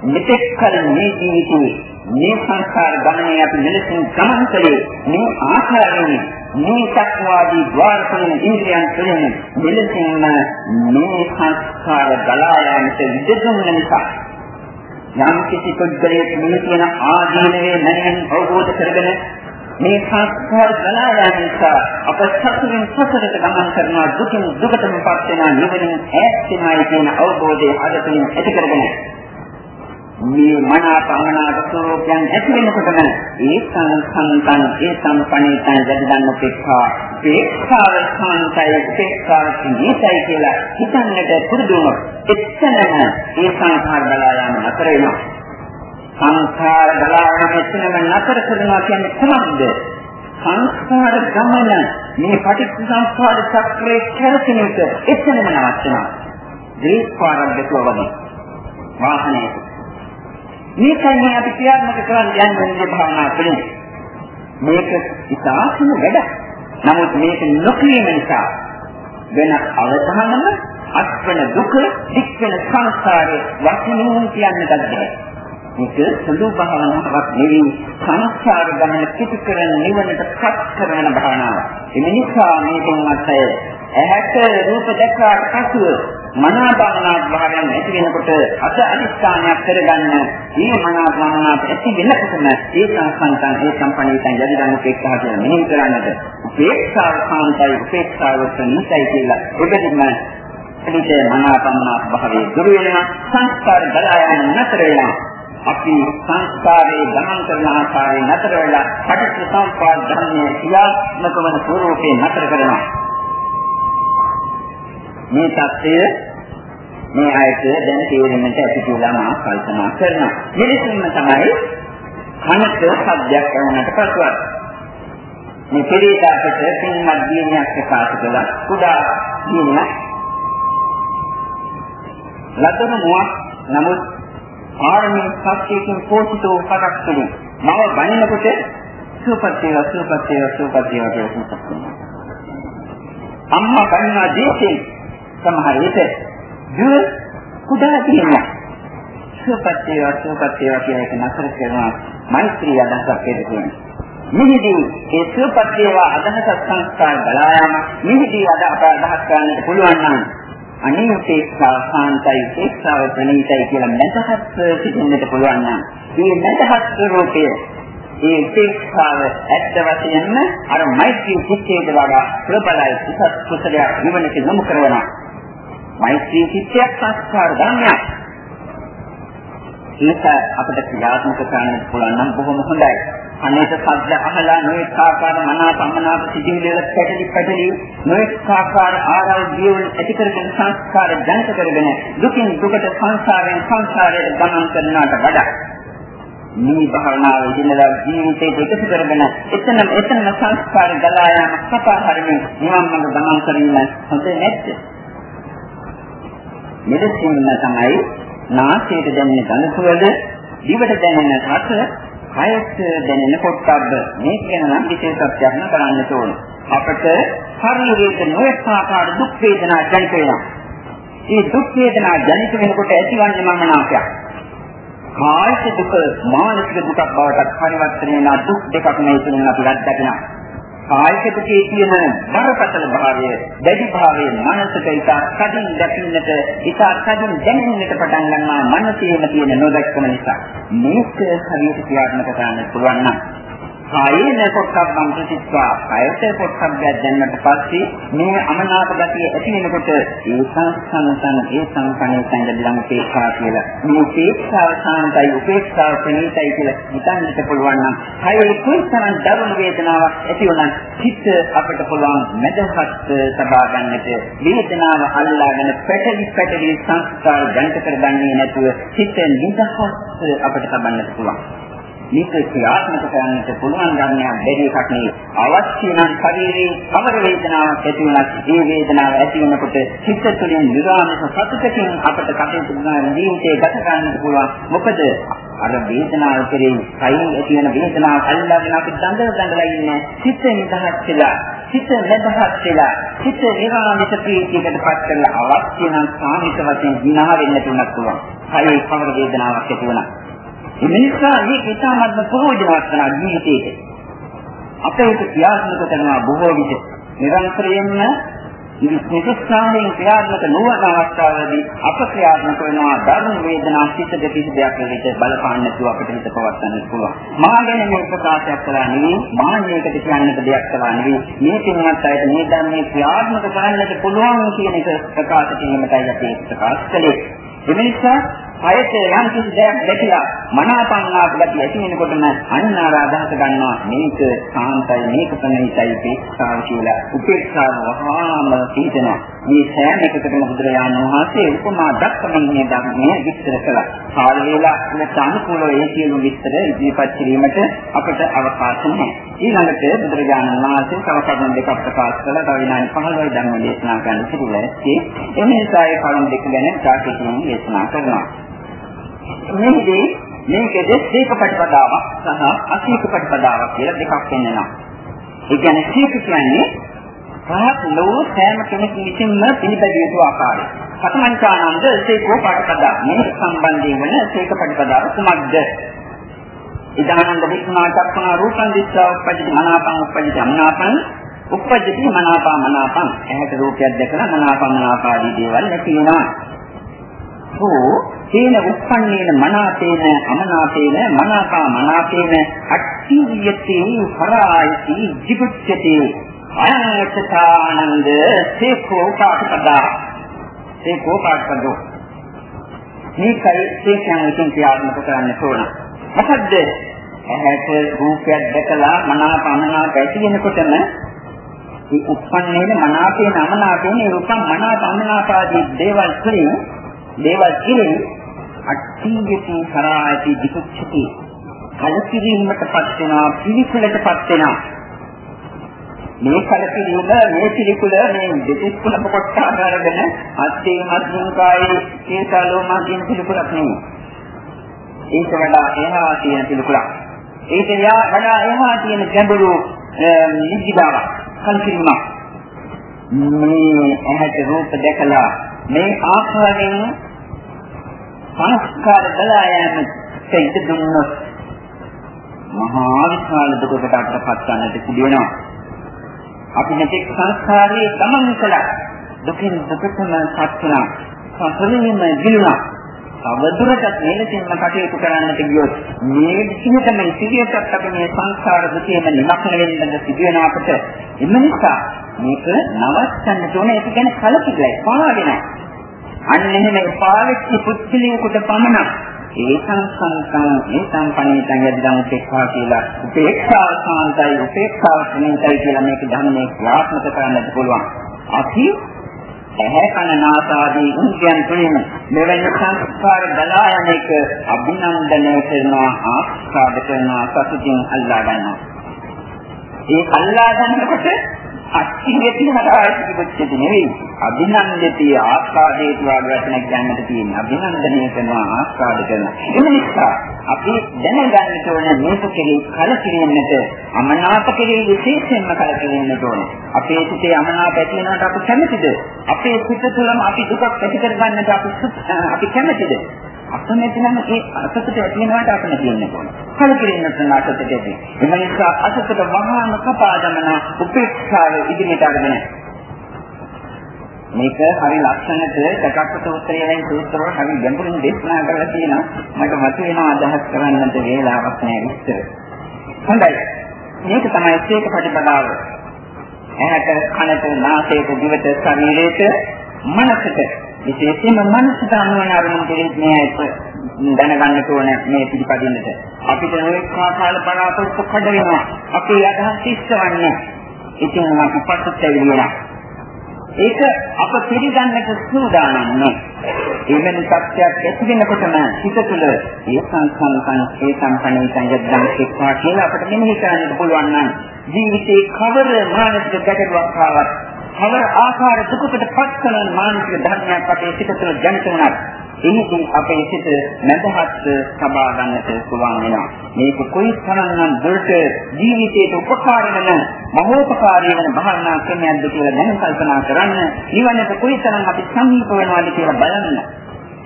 මෙතෙක් කල මේ ජීවිතේ මේ සංස්කාර ගමනේ අපි මෙලෙසින් ගමන් කළේ මේ ආකාරයෙන් මේ සක්වාදී ద్వාරපණ ඉන්ද්‍රියන් තුළින් මෙලෙසින්ම මේ සංස්කාර ගලා යාමට විදෙතුන් නිසා යම් කිසි පුද්ගලයෙක් මේ කියන ආදීනවේ නැණෙන් අවබෝධ කරගෙන මේ සංස්කාර ගලා යාම නිසා අප සතුටින් සසරට ගමන් කරනවා දුකින් දුකටම පත් වෙනා නිවනින් ඈත් වෙනායි කියන අවබෝධය අද තුලින් ඇති කරගෙන මේ මනාපමනාප ස්වરૂපයන් ඇති වෙනකොටම ඒ සංසන්තන් ඒ සම්පණිතයන් දැඩිදන්න උපේක්ෂා උපේක්ෂාව සාන්තයි උපේක්ෂාව නිසයි කියලා හිතන්නට පුරුදු වුණොත් එතනම ඒ සංඛාර බලායම නතර වෙනවා සංඛාර බලායම එතනම නතර කරනවා කියන්නේ කොහොමද සංස්කාර ගමන මේ පටිච්චසමුප්පාද චක්‍රයේ කැරකෙන එක එතනම නවත්වනවා. දීපාරක් දෙකව වගේ. වාහනයක. මේකයි අපි ක්‍රියාත්මක කරන්න යන්නේ භාවනා තුළින්. මේක ඉතාලම වැඩ. නමුත් මේක නොකිරීම නිසා වෙන අවධානම අත්වන දුක, දික්වන සංසාරේ වටිනුම් කියන්නට බැහැ. මේක සුළු භාවනාවක් නෙවෙයි සංස්කාර ගමන පිටු කරන නිවනට පත් කරන භාවනාවක්. ඒ නිසා මේකෙන් අත්ය ඇහැට රූප දැක්කාට පසුව මනාපමනාප භාවයන් ඇති වෙනකොට අත අනිස්ථානයක් කරගන්න මේ මනාපමනාප ඇති වෙනකොටම ඒ සංසන්තන් ඒ සම්පණිතයන් යදිදන්න උපේක්ෂා කියලා මෙහෙම කරන්නට උපේක්ෂාව සාන්තයි උපේක්ෂාව සනිසයි කියලා ඔබදින්ම එවිට මනාපමනාප භාවයේ දුර වෙනවා සංස්කාර බලා යන නතර වෙනවා අපි සංස්කාරයේ ගමන් කරන ආකාරයෙන් නතර වෙලා පටිච්චසමුප්පාද ධර්මයේ ක්‍රියාත්මක වන ස්වરૂපේ නතර කරනවා. මේ தත්ය මේ ආයත දැන් තේරෙන්නට ඇති කියලා මා කල්පනා කරනවා. මෙලෙසින්ම තමයි කනට සබ්දයක් වුණාට පසුවත් මේ පිළිදාකට පින්වත් දිනියක් ප්‍රකාශ කළා. කුඩා දිනියක් ලදන මුවක් නමුත් ආරමී සත්‍යයෙන් පෝෂිත වූ කඩක් තුළින් මම බණිනකොට සුවපත් වේවා සුවපත් වේවා සුවපත් වේවා කියලා සුවපත් වෙනවා. අම්මා බණිනා දේශේ සමහර විට දුර කුඩා තියෙනවා. සුවපත් වේවා සුවපත් වේවා කියන එක නතර කරනවා මෛත්‍රී අදහසක් හේතුවෙන්. මෙහිදී ඒ සුවපත් වේවා අදහස සංස්කාර බලා යාම මෙහිදී අද අප අදහස් කරන්නට පුළුවන් නම් අනේ උපේක්ෂාව සාන්තයි උපේක්ෂාව ප්‍රණීතයි කියලා මතහත් සිටින්නට පුළුවන් නම් මේ මතහත් ස්වરૂපය ඒ උපේක්ෂාව ඇත්ත වශයෙන්ම අර මෛත්‍රී චිත්තයේ වඩා ප්‍රබලයි කුසත් කුසලයක් නිවනට යොමු කරනවා මෛත්‍රී චිත්තයක් සංස්කාර ධර්මයක් ඒක අපිට ක්‍රියාත්මක කරන්න පුළුවන් නම් බොහොම හොඳයි අනේක සද්ද අහලා නොඑක ආකාර මනාපමනාප සිටිවිලි වල පැටලි පැටලි නොඑක ආකාර ආරෝග්‍ය වල ඇති කරගෙන සංස්කාර ජනිත කරගෙන දුකින් දුකට සංසාරයෙන් සංසාරයට ගමන් කරනාට වඩා මේ භාවනාව ඉදිනදා ජීවිතේ එකතු කරගෙන එතන එතන සංස්කාර ගලා යාම කපා හරින්න නිවන් මඟ ගමන් කිරීම හොඳ නැද්ද? මෙලෙසින්ම තමයි නාසයට දැනෙන ගඳ සුවඳ, දිවට දැනෙන රස, කයට දැනෙන පොට්ටබ්බ මේ කියන නම් විශේෂත්වයක් කරන්න ඕන. අපට ශරීරයේ නොයෙක් ආකාර දුක් වේදනා ජනිත වෙනවා. මේ දුක් වේදනා ජනිත වෙනකොට ඇතිවන්නේ මමනාපයක්. කායික දුක මානසික දුකක් බවට පරිවර්තනය වෙන දුක් දෙකක් මේ තුලින් අපි අත්දකිනවා. කායික දුකේ තියෙන බරපතල භාවය, දැඩි භාවය මනසට ඉතා කඩින් දැකින්නට, ඉතා කඩින් දැනෙන්නට පටන් ගන්නවා මනසේම තියෙන නොදැක්කම නිසා. මේක හරියට ක්‍රියාත්මක කරන්න පුළුවන් නම් කායේන පොට්ටබ්බම් ප්‍රතිස්වා කායයට පොට්ටබ්බයක් දැන්නට පස්සේ මේ අමනාප ගතිය ඇති වෙනකොට ඒ සංසංසන ඒ සංකණේ සංගලම් තේක්ෂා කියලා. මේ තේක්ෂාව සාන්තයි උපේක්ෂාව ප්‍රණීතයි කියලා හිතන්නට පුළුවන් නම් කායේ කුයිතරම් දරුණු වේදනාවක් ඇති වුණා හිත අපිට පුළුවන් මැදහත් සබා ගන්නට වේදනාව අල්ලාගෙන පැටලි පැටලි සංස්කාර ජනිත කරගන්නේ නැතුව හිත නිදහස් අපිට තබන්නට පුළුවන්. මේක ක්‍රියාත්මක කරන්නට පුළුවන් ධර්මයක් බැරි එකක් නෙවෙයි. අවශ්‍ය නම් ශරීරයේ කවර වේදනාවක් ඇති වුණත් ඒ වේදනාව ඇති වෙනකොට චිත්ත තුළින් නිරාමස සතුටකින් අපට කටයුතු කරන ජීවිතය ගත කරන්නට පුළුවන්. මොකද අර වේදනාව කෙරෙහි කයින් ඇති වෙන වේදනාව අල්ලාගෙන අපි දඬල දඬලා ඉන්නේ. චිත්ත නිදහස් වෙලා, චිත්ත නිදහස් වෙලා, චිත්ත නිරාමස ප්‍රීතියකට පත් කරලා අවශ්‍ය නම් සාමිත වශයෙන් විනා වෙන්න තුනක් පුළුවන්. කයේ කවර වේදනාවක් ඇති වුණත් ඒ නිසා මේක ඉතාමත්ම ප්‍රයෝජනවත් වන ජීවිතයක අපේ ක්‍රියාත්මක කරනවා බොහෝ විට නිරන්තරයෙන්ම නිකුත්සාහයෙන් ක්‍රියාත්මක නොවන අවස්ථාවලදී අප ක්‍රියාත්මක වෙනවා ධර්ම වේදනා සිත දෙපිට දෙයක් විදිහට බලපාන්න නැතුව අපිට හිත පවත්වන්න පුළුවන්. මා ගැන මේ ප්‍රකාශයක් කළා නෙවෙයි මාන්නයකට කියන්නට දෙයක් කළා නෙවෙයි මේ කින්වත් අයට මේ ධර්මයේ ක්‍රියාත්මක කරන්නට පුළුවන් කියන එක ප්‍රකාශ කිරීමටයි අපි ප්‍රකාශ කළේ. එනිසා කයට යම් කිසි දෙයක් දැකලා මනාපන්නාප ගතිය ඇති වෙනකොටම අන්න අර අදහස ගන්නවා මේක සාන්තයි මේක ප්‍රණීතයි උපේක්ෂාව කියලා. උපේක්ෂාව වහාම හිතෙනවා. මේ සෑම එකකටම බුදුරජාණන් වහන්සේ උපමා දක්වමින් මේ ධර්මයේ විස්තර කළා. කාල වේලාවට අනුකූලව ඒ සියලු විස්තර ඉදිරිපත් කිරීමට අපට අවකාශ නැහැ. ඊළඟට බුදුරජාණන් වහන්සේ තව කරුණු දෙකක් ප්‍රකාශ කළා. තව විනාඩි 15යි ධර්ම දේශනා කරන්න සිදුවලා ඇත්තේ. එම නිසා ඒ කරුණු දෙක ගැන සාකච්ඡා දේශනා කරනවා. මේකේ මේකෙද සීක ප්‍රතිපදාවක් සහ අසීක ප්‍රතිපදාවක් කියලා දෙකක් වෙනවා. ඒ කියන්නේ සීක කියන්නේ රහත් ලෝ සෑම කෙනෙක් විසින්ම පිළිපැදිය යුතු ආකාරය. සතමංචානන්ද සීකෝ පාඨපදා මේ සම්බන්ධයෙන් වන සීක ප්‍රතිපදාව කුමක්ද? ඉදානන්ද විස්මා චක්කන රූපං දිස්සා උපජ්ජති මනාපං උපජ්ජති අමනාපං උපජ්ජති මනාපා මනාපං ඇහැට රූපයක් දැකලා මනාපං මනාපාදී දේවල් නැති වෙනවා. හෝ තේන උප්පන්නේන මනාපේන අමනාපේන මනාපා මනාපේන අට්ඨියති හරායති jigucchati අනත්තානන්ද සේකෝ පාඨපදා. සේකෝ පාඨපදෝ. මේකයි සේකයන් විසින් ක්‍රියාත්මක කරන්න ඕන. මොකද්ද? ඇහැට රූපයක් දැකලා මනාපමනාප ඇති වෙනකොටම මේ උප්පන්නේන මනාපේන අමනාපේන රූපම් මනාපමනාපාදී දේවල් වලින් දේවල් කිලින් අට්ඨියති කරායති දිකුච්චති කලකිරීමටපත් වෙනවා පිළිකුලටපත් වෙනවා. මේ කලකිරීම මේ පිළිකුල මේ දෙතිස් කුණප කොටස අරගෙන අත්ේ මධ්‍යම කායේ කේසාලෝම කියන පිළිකුලක් නෙමෙයි. ඒක වඩා එහා තියෙන පිළිකුලක්. ඒක වඩා එහා තියෙන ගැඹුරු නිදිදාවක් කලකිරීමක්. මේ ඇහැට රූප දැකලා මේ ආකාරයෙන් සංස්කාර බලා යෑමට ඉඩ දුන්නොත් මහා විශාල දුකකට අපටපත් ගන්නට සිදු වෙනවා. අපි මෙතෙක් සංස්කාරයේ ගමන් කළා. දුකින් දුකටම පත් වුණා. සසලින්ම ගිලුණා. අවදුරටත් මෙලෙසින්ම කටයුතු කරන්නට ගියොත් මේ විදිහටම සිවියටත් අපි මේ සංස්කාර දුකේම නිමග්න වෙන්නද සිදු වෙන අපට එම නිසා මේක නවත්තන්න ඕනේ ඒක ගැන කලකිරලා පාවෙනවා අන්න එහෙම පාවිච්චි පුත්තිලියෙකුට පමණක් ඒ සංසංකම් ඒ සම්පණිතං යද්දම් උපේක්ෂා කියලා උපේක්ෂාව සාන්තයි උපේක්ෂාව සමිතයි කියලා මේක ධර්මයේ ක්‍රියාත්මක කරන්නත් පුළුවන්. අපි ඇහැ කන නාසාදී ඉන්ද්‍රියන් තුළින් මෙවැනි සංස්කාර බලා යන එක අභිනන්දනය කරනවා ආස්වාද කරනවා සතුටින් අල්ලා ගන්නවා. ඒ අල්ලා ගන්නකොට අත්‍යවශ්‍ය හදාගන්න පිටුච්චද නෙවෙයි. අභිනන්දති ආස්වාදේති වගේ වචනක් ගන්නට තියෙන අභිනන්දනය කරනවා ආස්වාද කරනවා ඒ නිසා අපි දැනගන්න ඕන මේක කෙරෙහි කලකිරීමට අමනාප කෙරෙහි විශේෂයෙන්ම කලකිරීමට ඕන. අපේ සිතේ අමනාප ඇති වෙනවට අපි කැමතිද? අපේ සිත තුළම අපි දුකක් ඇති කරගන්නට අපි අපි කැමතිද? අසමැති නම් ඒ අසතට ඇති වෙනවට අපිට තියෙන්න ඕන. කලකිරීමට නම් අසතට ඇති. එම නිසා අසතට වහාම කපා දමන උපේක්ෂාව ඉදිරියට අරගෙන මේක හරි ලක්ෂණට සකප්ප සූත්‍රයේ වෙන සූත්‍රවල හරි ගැඹුරින් දේශනා කරලා තියෙනවා. මට මතුවෙන අදහස් කරන්නට වේලාවක් නැහැ විස්තර. හොඳයි. මේක තමයි ඒක ප්‍රතිපදාව. ඇහැට, කනට, නාසයට, දිවට, ශරීරයට, මනසට විශේෂයෙන්ම මනසට අනුවන අරමුණු දෙයක් නෑ දැනගන්න ඕන මේ පිළිපදින්නට. අපිට නොඑක ආකාර බලාපොරොත්තු කඩ වෙනවා. අපේ අදහස් ඉස්සවන්නේ. ඉතින් අපි පස්සට වෙනවා. ඒක අප පිළිගන්නට සූදානම් නෑ. එවැනි සත්‍යයක් ඇති වෙනකොටම හිත තුළ ඒ සංසංකන් ඒ සම්පණේ සංයද්දම් එක්වා කියලා අපිට මෙනෙහි කරන්නට පුළුවන් නම් ජීවිතේ කවර මානසික ගැටලුවක් ආවත් කවර ආකාර දුකකට පත් කරන මානසික ධර්මයක් අපේ සිත තුළ ජනිත වුණත් එනිදී අපේ සිත නැදහත් සබා ගන්නට පුළුවන් වෙනවා. මේක කොයි තරම්නම් දුරට ජීවිතයට උපකාර වෙන මහෝපකාරී වෙන භාවනා ක්‍රමයක්ද කියලා දැන කල්පනා කරන්න. ඊවන්නට කොයි තරම් අපි සමීප වෙනවද කියලා බලන්න.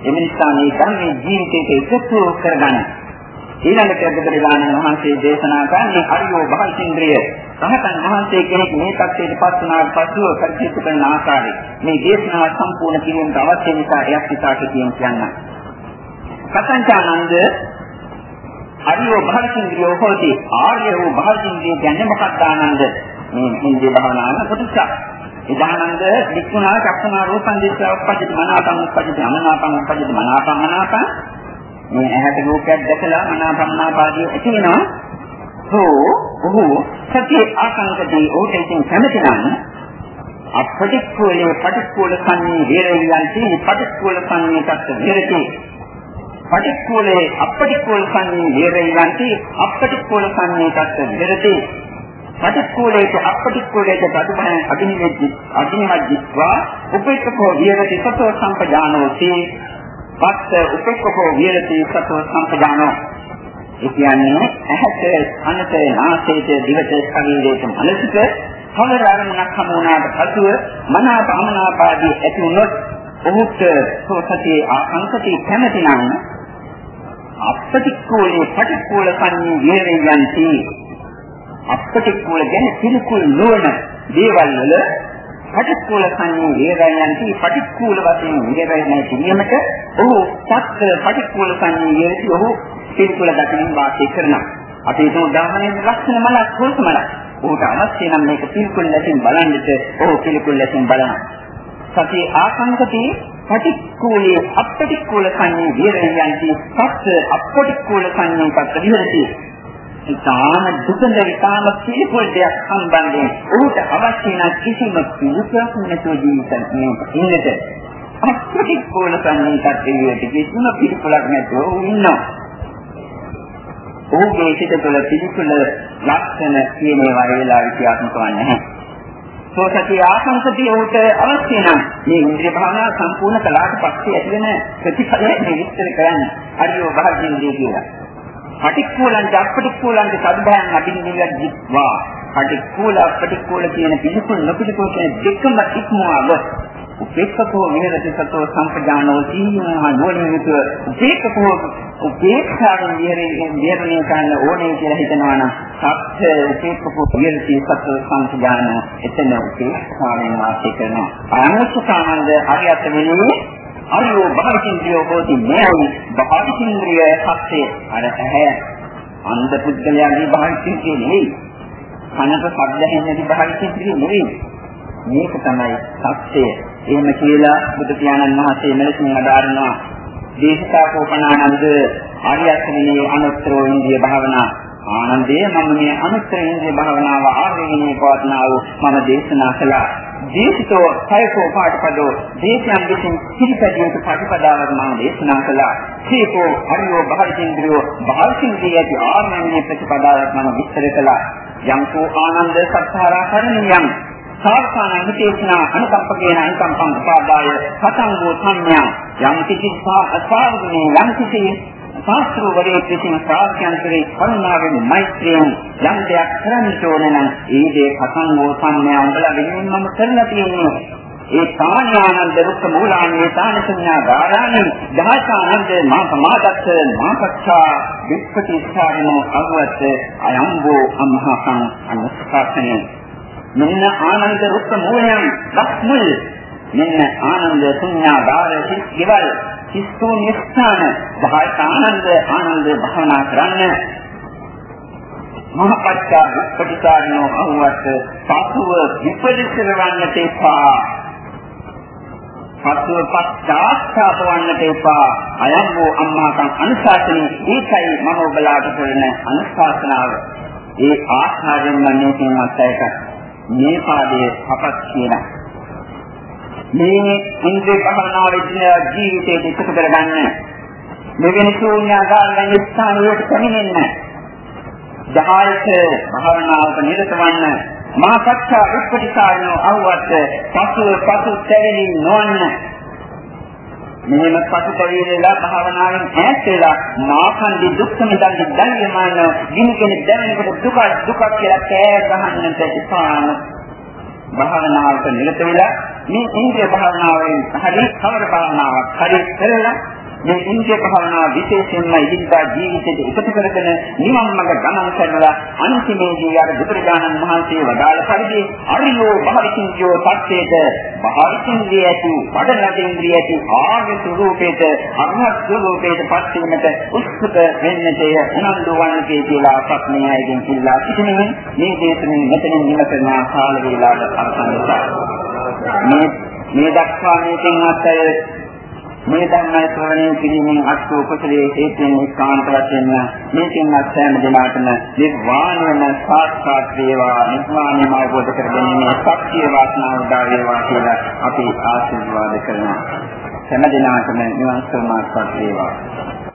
එනිසා මේ ධර්මයේ ජීවිතයට එකතු කරගන්න. ඊළඟට බුදුරජාණන් වහන්සේ දේශනා කරන්නේ හරියෝ භාෂින්ද්‍රිය රහතන් වහන්සේ කෙනෙක් මේ தත්ත්වයට පත් වුණාට පසුව කටයුතු කරන ආකාරය මේ දේශනාව සම්පූර්ණ කිරීමට අවශ්‍ය නිසා එයක් විසාක කියන කියන්න. කතංචානන්ද හරියෝ භාෂින්ද්‍රිය හොති ආර්ය වූ භාෂින්ද්‍රිය කියන්නේ මොකක්ද ආනන්ද? මේ ඉන්දිය භාවනාව කොටසක්. ඉදානන්ද වික්ුණා චක්කමා රූපං දිස්සා උප්පජ්ජති මනාපං උප්පජ්ජති අමනාපං උප්පජ්ජති මනාපං මනාපං මේ ඇහැට රූපයක් දැකලා මනාපංනාපාදී ඇති වෙනවා. හෝ ඔහු සතිය ආකාංකදී ඕට ඉතින් කැමති නම් අපටික්කුලේ පටික්කුල සංනී වේරයන්ති පටික්කුල සංනී තත්ත්ව විරති. පටික්කුලේ අපටික්කුල සංනී වේරයන්ති අපටික්කුල සංනී තත්ත්ව විරති. පටික්කුලේට අපටික්කුලේට ප්‍රතිපහන අභිනිවෙද්දි අභිනිමජ්ජිත්වා උපේක්ඛෝ විරති සතෝ සම්පජානෝති. පස්ස උපේක්ඛෝ විරති සතෝ සම්පජානෝ ඒ කියන්නේ ඇහැට අනත නාසයට දිවට ශරීරයට මනසට කවර අරමුණක් හමු වුණාට පසුව මනාප අමනාපාදී ඇති වුණොත් ඔහුට සෝසතියේ ආකාංකති කැමති නම් අපටික්කුලේ පටික්කුල කන්නේ වේරෙයන්ති අපටික්කුල ගැන පිළිකුල් නොවන දේවල් වල පටික්කුල සංයේ වේරයන්ති පටික්කුල වශයෙන් වේරයන් කිරීමට ඔහු සත්‍ය පටික්කුල සංයේ වේරති ඔහු පිළිකුල දකින්න වාසය කරනවා. අපි හිතමු උදාහරණයක් ලක්ෂණ මලක් හොස් මලක්. ඔහුට අවශ්‍ය නම් මේක පිළිකුල් ලෙසින් බලන්නට ඔහු පිළිකුල් ලෙසින් බලනවා. සතිය ආකාංකති පටික්කුලේ අපටික්කුල සංයේ වේරයන්ති සත්‍ය අපටික්කුල සංයේ පත් විහෙරති. ඉතාම දුකඳ ඉතාම පිළිපොල් දෙයක් සම්බන්ධයෙන් ඔහුට අවශ්‍ය නැ කිසිම පිළිතුරක් නැතුව ජීවිතයක් ඉන්නට අප්‍රතිකූල සංකල්පයකට කිසිම පිළිපොලක් නැතුව ඉන්නවා. ඔහුගේ සිත තුළ පිළිකුල ලක්ෂණ කියන ඒවා වේලා විද්‍යාත්මක වන්නේ නැහැ. සෝසතිය ආසංසතිය උට අවශ්‍ය නම් මේ ඉන්ද්‍රිය භාවනා සම්පූර්ණ කළාට පස්සේ ඇතිවෙන ප්‍රතිඵලය විස්තර කරන්න. හරියෝ භාගින්දී කියලා. පටික්කුලං අපටික්කුලං සද්දායන් අභිනිවිද දික්වා පටික්කුල අපටික්කුල කියන පිළිකුල් නොපිළිකුල් කියන දෙකම ඉක්මවාව උපේක්ෂකෝ විහෙරති සතෝ සම්පජානෝ සීමා නෝනින් යුතුව උපේක්ෂකෝ උපේක්ෂාවෙන් විහෙරේ විහෙරණය කරන්න ඕනේ කියලා හිතනවා නම් සත්‍ය උපේක්ෂකෝ විහෙරති සතෝ සම්පජානෝ එතන උපේක්ෂාවෙන් වාසය කරනවා. අනුසකානන්ද අරියත් වෙන්නේ අරියෝ භාවිතින්ද්‍රියෝ හෝති. මේයි භාවිතින්ද්‍රිය සත්‍ය අර ඇහැ අන්ධ පුද්ගලයාගේ භාවිතින්ද්‍රිය නෙවෙයි. කනට ශබ්ද හෙන්නේදී භාවිතින්ද්‍රිය නෙවෙයි. මේක තමයි සත්‍යය. එහෙම කියලා බුදු පියාණන් වහන්සේ මෙලෙසින් අදාරනවා දේශකාකෝපනානන්ද ආර්යසමිනේ අනුත්තරෝ ඉන්දිය භාවනා ආනන්දේ මම මේ අනුත්තර ඉන්දිය භාවනාව ආර්යවිනේ පවත්නා වූ මම දේශනා කළා. දේශිතෝ සයකෝ පාඨපදෝ දේශයන් විසින් පිළිපැදියට ප්‍රතිපදාවක් මම දේශනා කළා. සීකෝ අරියෝ භාවිතින්ද්‍රියෝ භාවිතින්ද්‍රියගේ ආර්යවිනේ ප්‍රතිපදාවක් මම විස්තර කළා. යම්කෝ ආනන්ද සත්‍තාරා කරණියම් සාර්ථාන හිතේනා අනුකම්පකේන අනුකම්පං උපාදාය පතං වූ සංඥා යම් කිසි අසාවුනේ යම් කිසි ශාස්ත්‍රවරේ විසින් ශ්‍රාවකයන්ගේ කරුණාවෙන් මෛත්‍රියෙන් යම් දෙයක් කරන්න ඕන නම් ඒ දේ පතං වූ සංඥා උඹලා වෙනින් මම කරලා තියෙන්නේ. ඒ තාඥානන්ද රුක්ක මූලාන්නේ තාන සංඥා ධාරාණි දහසානන්ද මා ප්‍රමාදස්ස මාපච්ඡා විප්පති ස්ථානෝ අගවත් අයම්බෝ අම්හසං අනුස්කාසනේ මෙන්න ආනන්ද රුක්ක මූලයන් ලක්මුල් මෙන්න ආනන්ද ශුන්‍යාගාර සිස්ගෙවල් සිස්සෝ නිස්ථාන. දහයට ආනන්ද ආනන්ද භවනා කරන්න. මහපච්චා විපටිසාරණෝ අහුවත් පසුව විපරිසර වන්නට එපා. පසුව පස්චාත්තාප වන්නට එපා. අයම් වූ අම්මාකන් අනුශාසනයේ ඒකයි මම ඔබලාට කරන අනුශාසනාව. ඒ ආකාරයෙන්ම මේකෙන් අත්‍යයකයි මේ පාදයේ අපත් කියන මේ ඉන්ද්‍රිය භවනාවේ ජීවිතයේ එකතු කරගන්න. මෙවැනි ශූන්‍යාකාරයෙන් ස්ථානයකට පැමිණෙන්න. දහයට භවනාවක නිරත වන්න මා සත්‍ය උපපටිසාරණෝ අවවත් පසු පසු තැවෙලි නොවන්න. මෙහෙම පසුතැවිලා භාවනාවෙන් ඈත් වෙලා මාකන්දි දුක්ඛ මිදන්දි ධර්මමාන ගිනි කෙනෙක් දැනෙනකොට දුක දුක කියලා කෑ ගහන්නට ඉපාන භාවනාවට නිරත වෙලා මේ ඉන්ද්‍රිය භාවනාවෙන් හරි කවර භාවනාවක් හරි කරලා මේ ඉන්ද්‍රිය භාවනාව විශේෂයෙන්ම ඉදිරියට ජීවිතයට එකතු කරගෙන නිවන් මඟ ගමන් කරලා අන්තිමේදී අර බුදුරජාණන් වහන්සේ වදාළ පරිදි අරියෝ භාවිතින්ජෝ සත්‍යයට භාවිතින්ද්‍රිය ඇති වඩනදින්ද්‍රිය ඇති ආර්ය ස්වરૂපයට අරහත් ස්වરૂපයට පත් වීමට උත්සුක වෙන්නට උනන්දු වන්නේ කියලා අපත් මේ අයගෙන් කිල්ලා සිටිනේ මේ දේශනෙන් මෙතනින් නිම කරන කාල වේලාවට අරසන් නිසා මේ මේ දක්වා මේකෙන්වත් අය මේ ධර්මය ශ්‍රවණය කිරීමෙන් අත්ෝ කුසලයේ හේතුන් ඒකාන්ත වශයෙන් මේකෙන්වත් සෑම දිනකටම නිර්වාණයම සාක්ෂාත් වේවා නිර්වාණයම අවබෝධ කරගැනීමේ ශක්තිය වාසනාව උදා වේවා කියලා අපි ආශිර්වාද කරනවා. හැම දිනකටම නිවන් සුවමාත්පත් වේවා.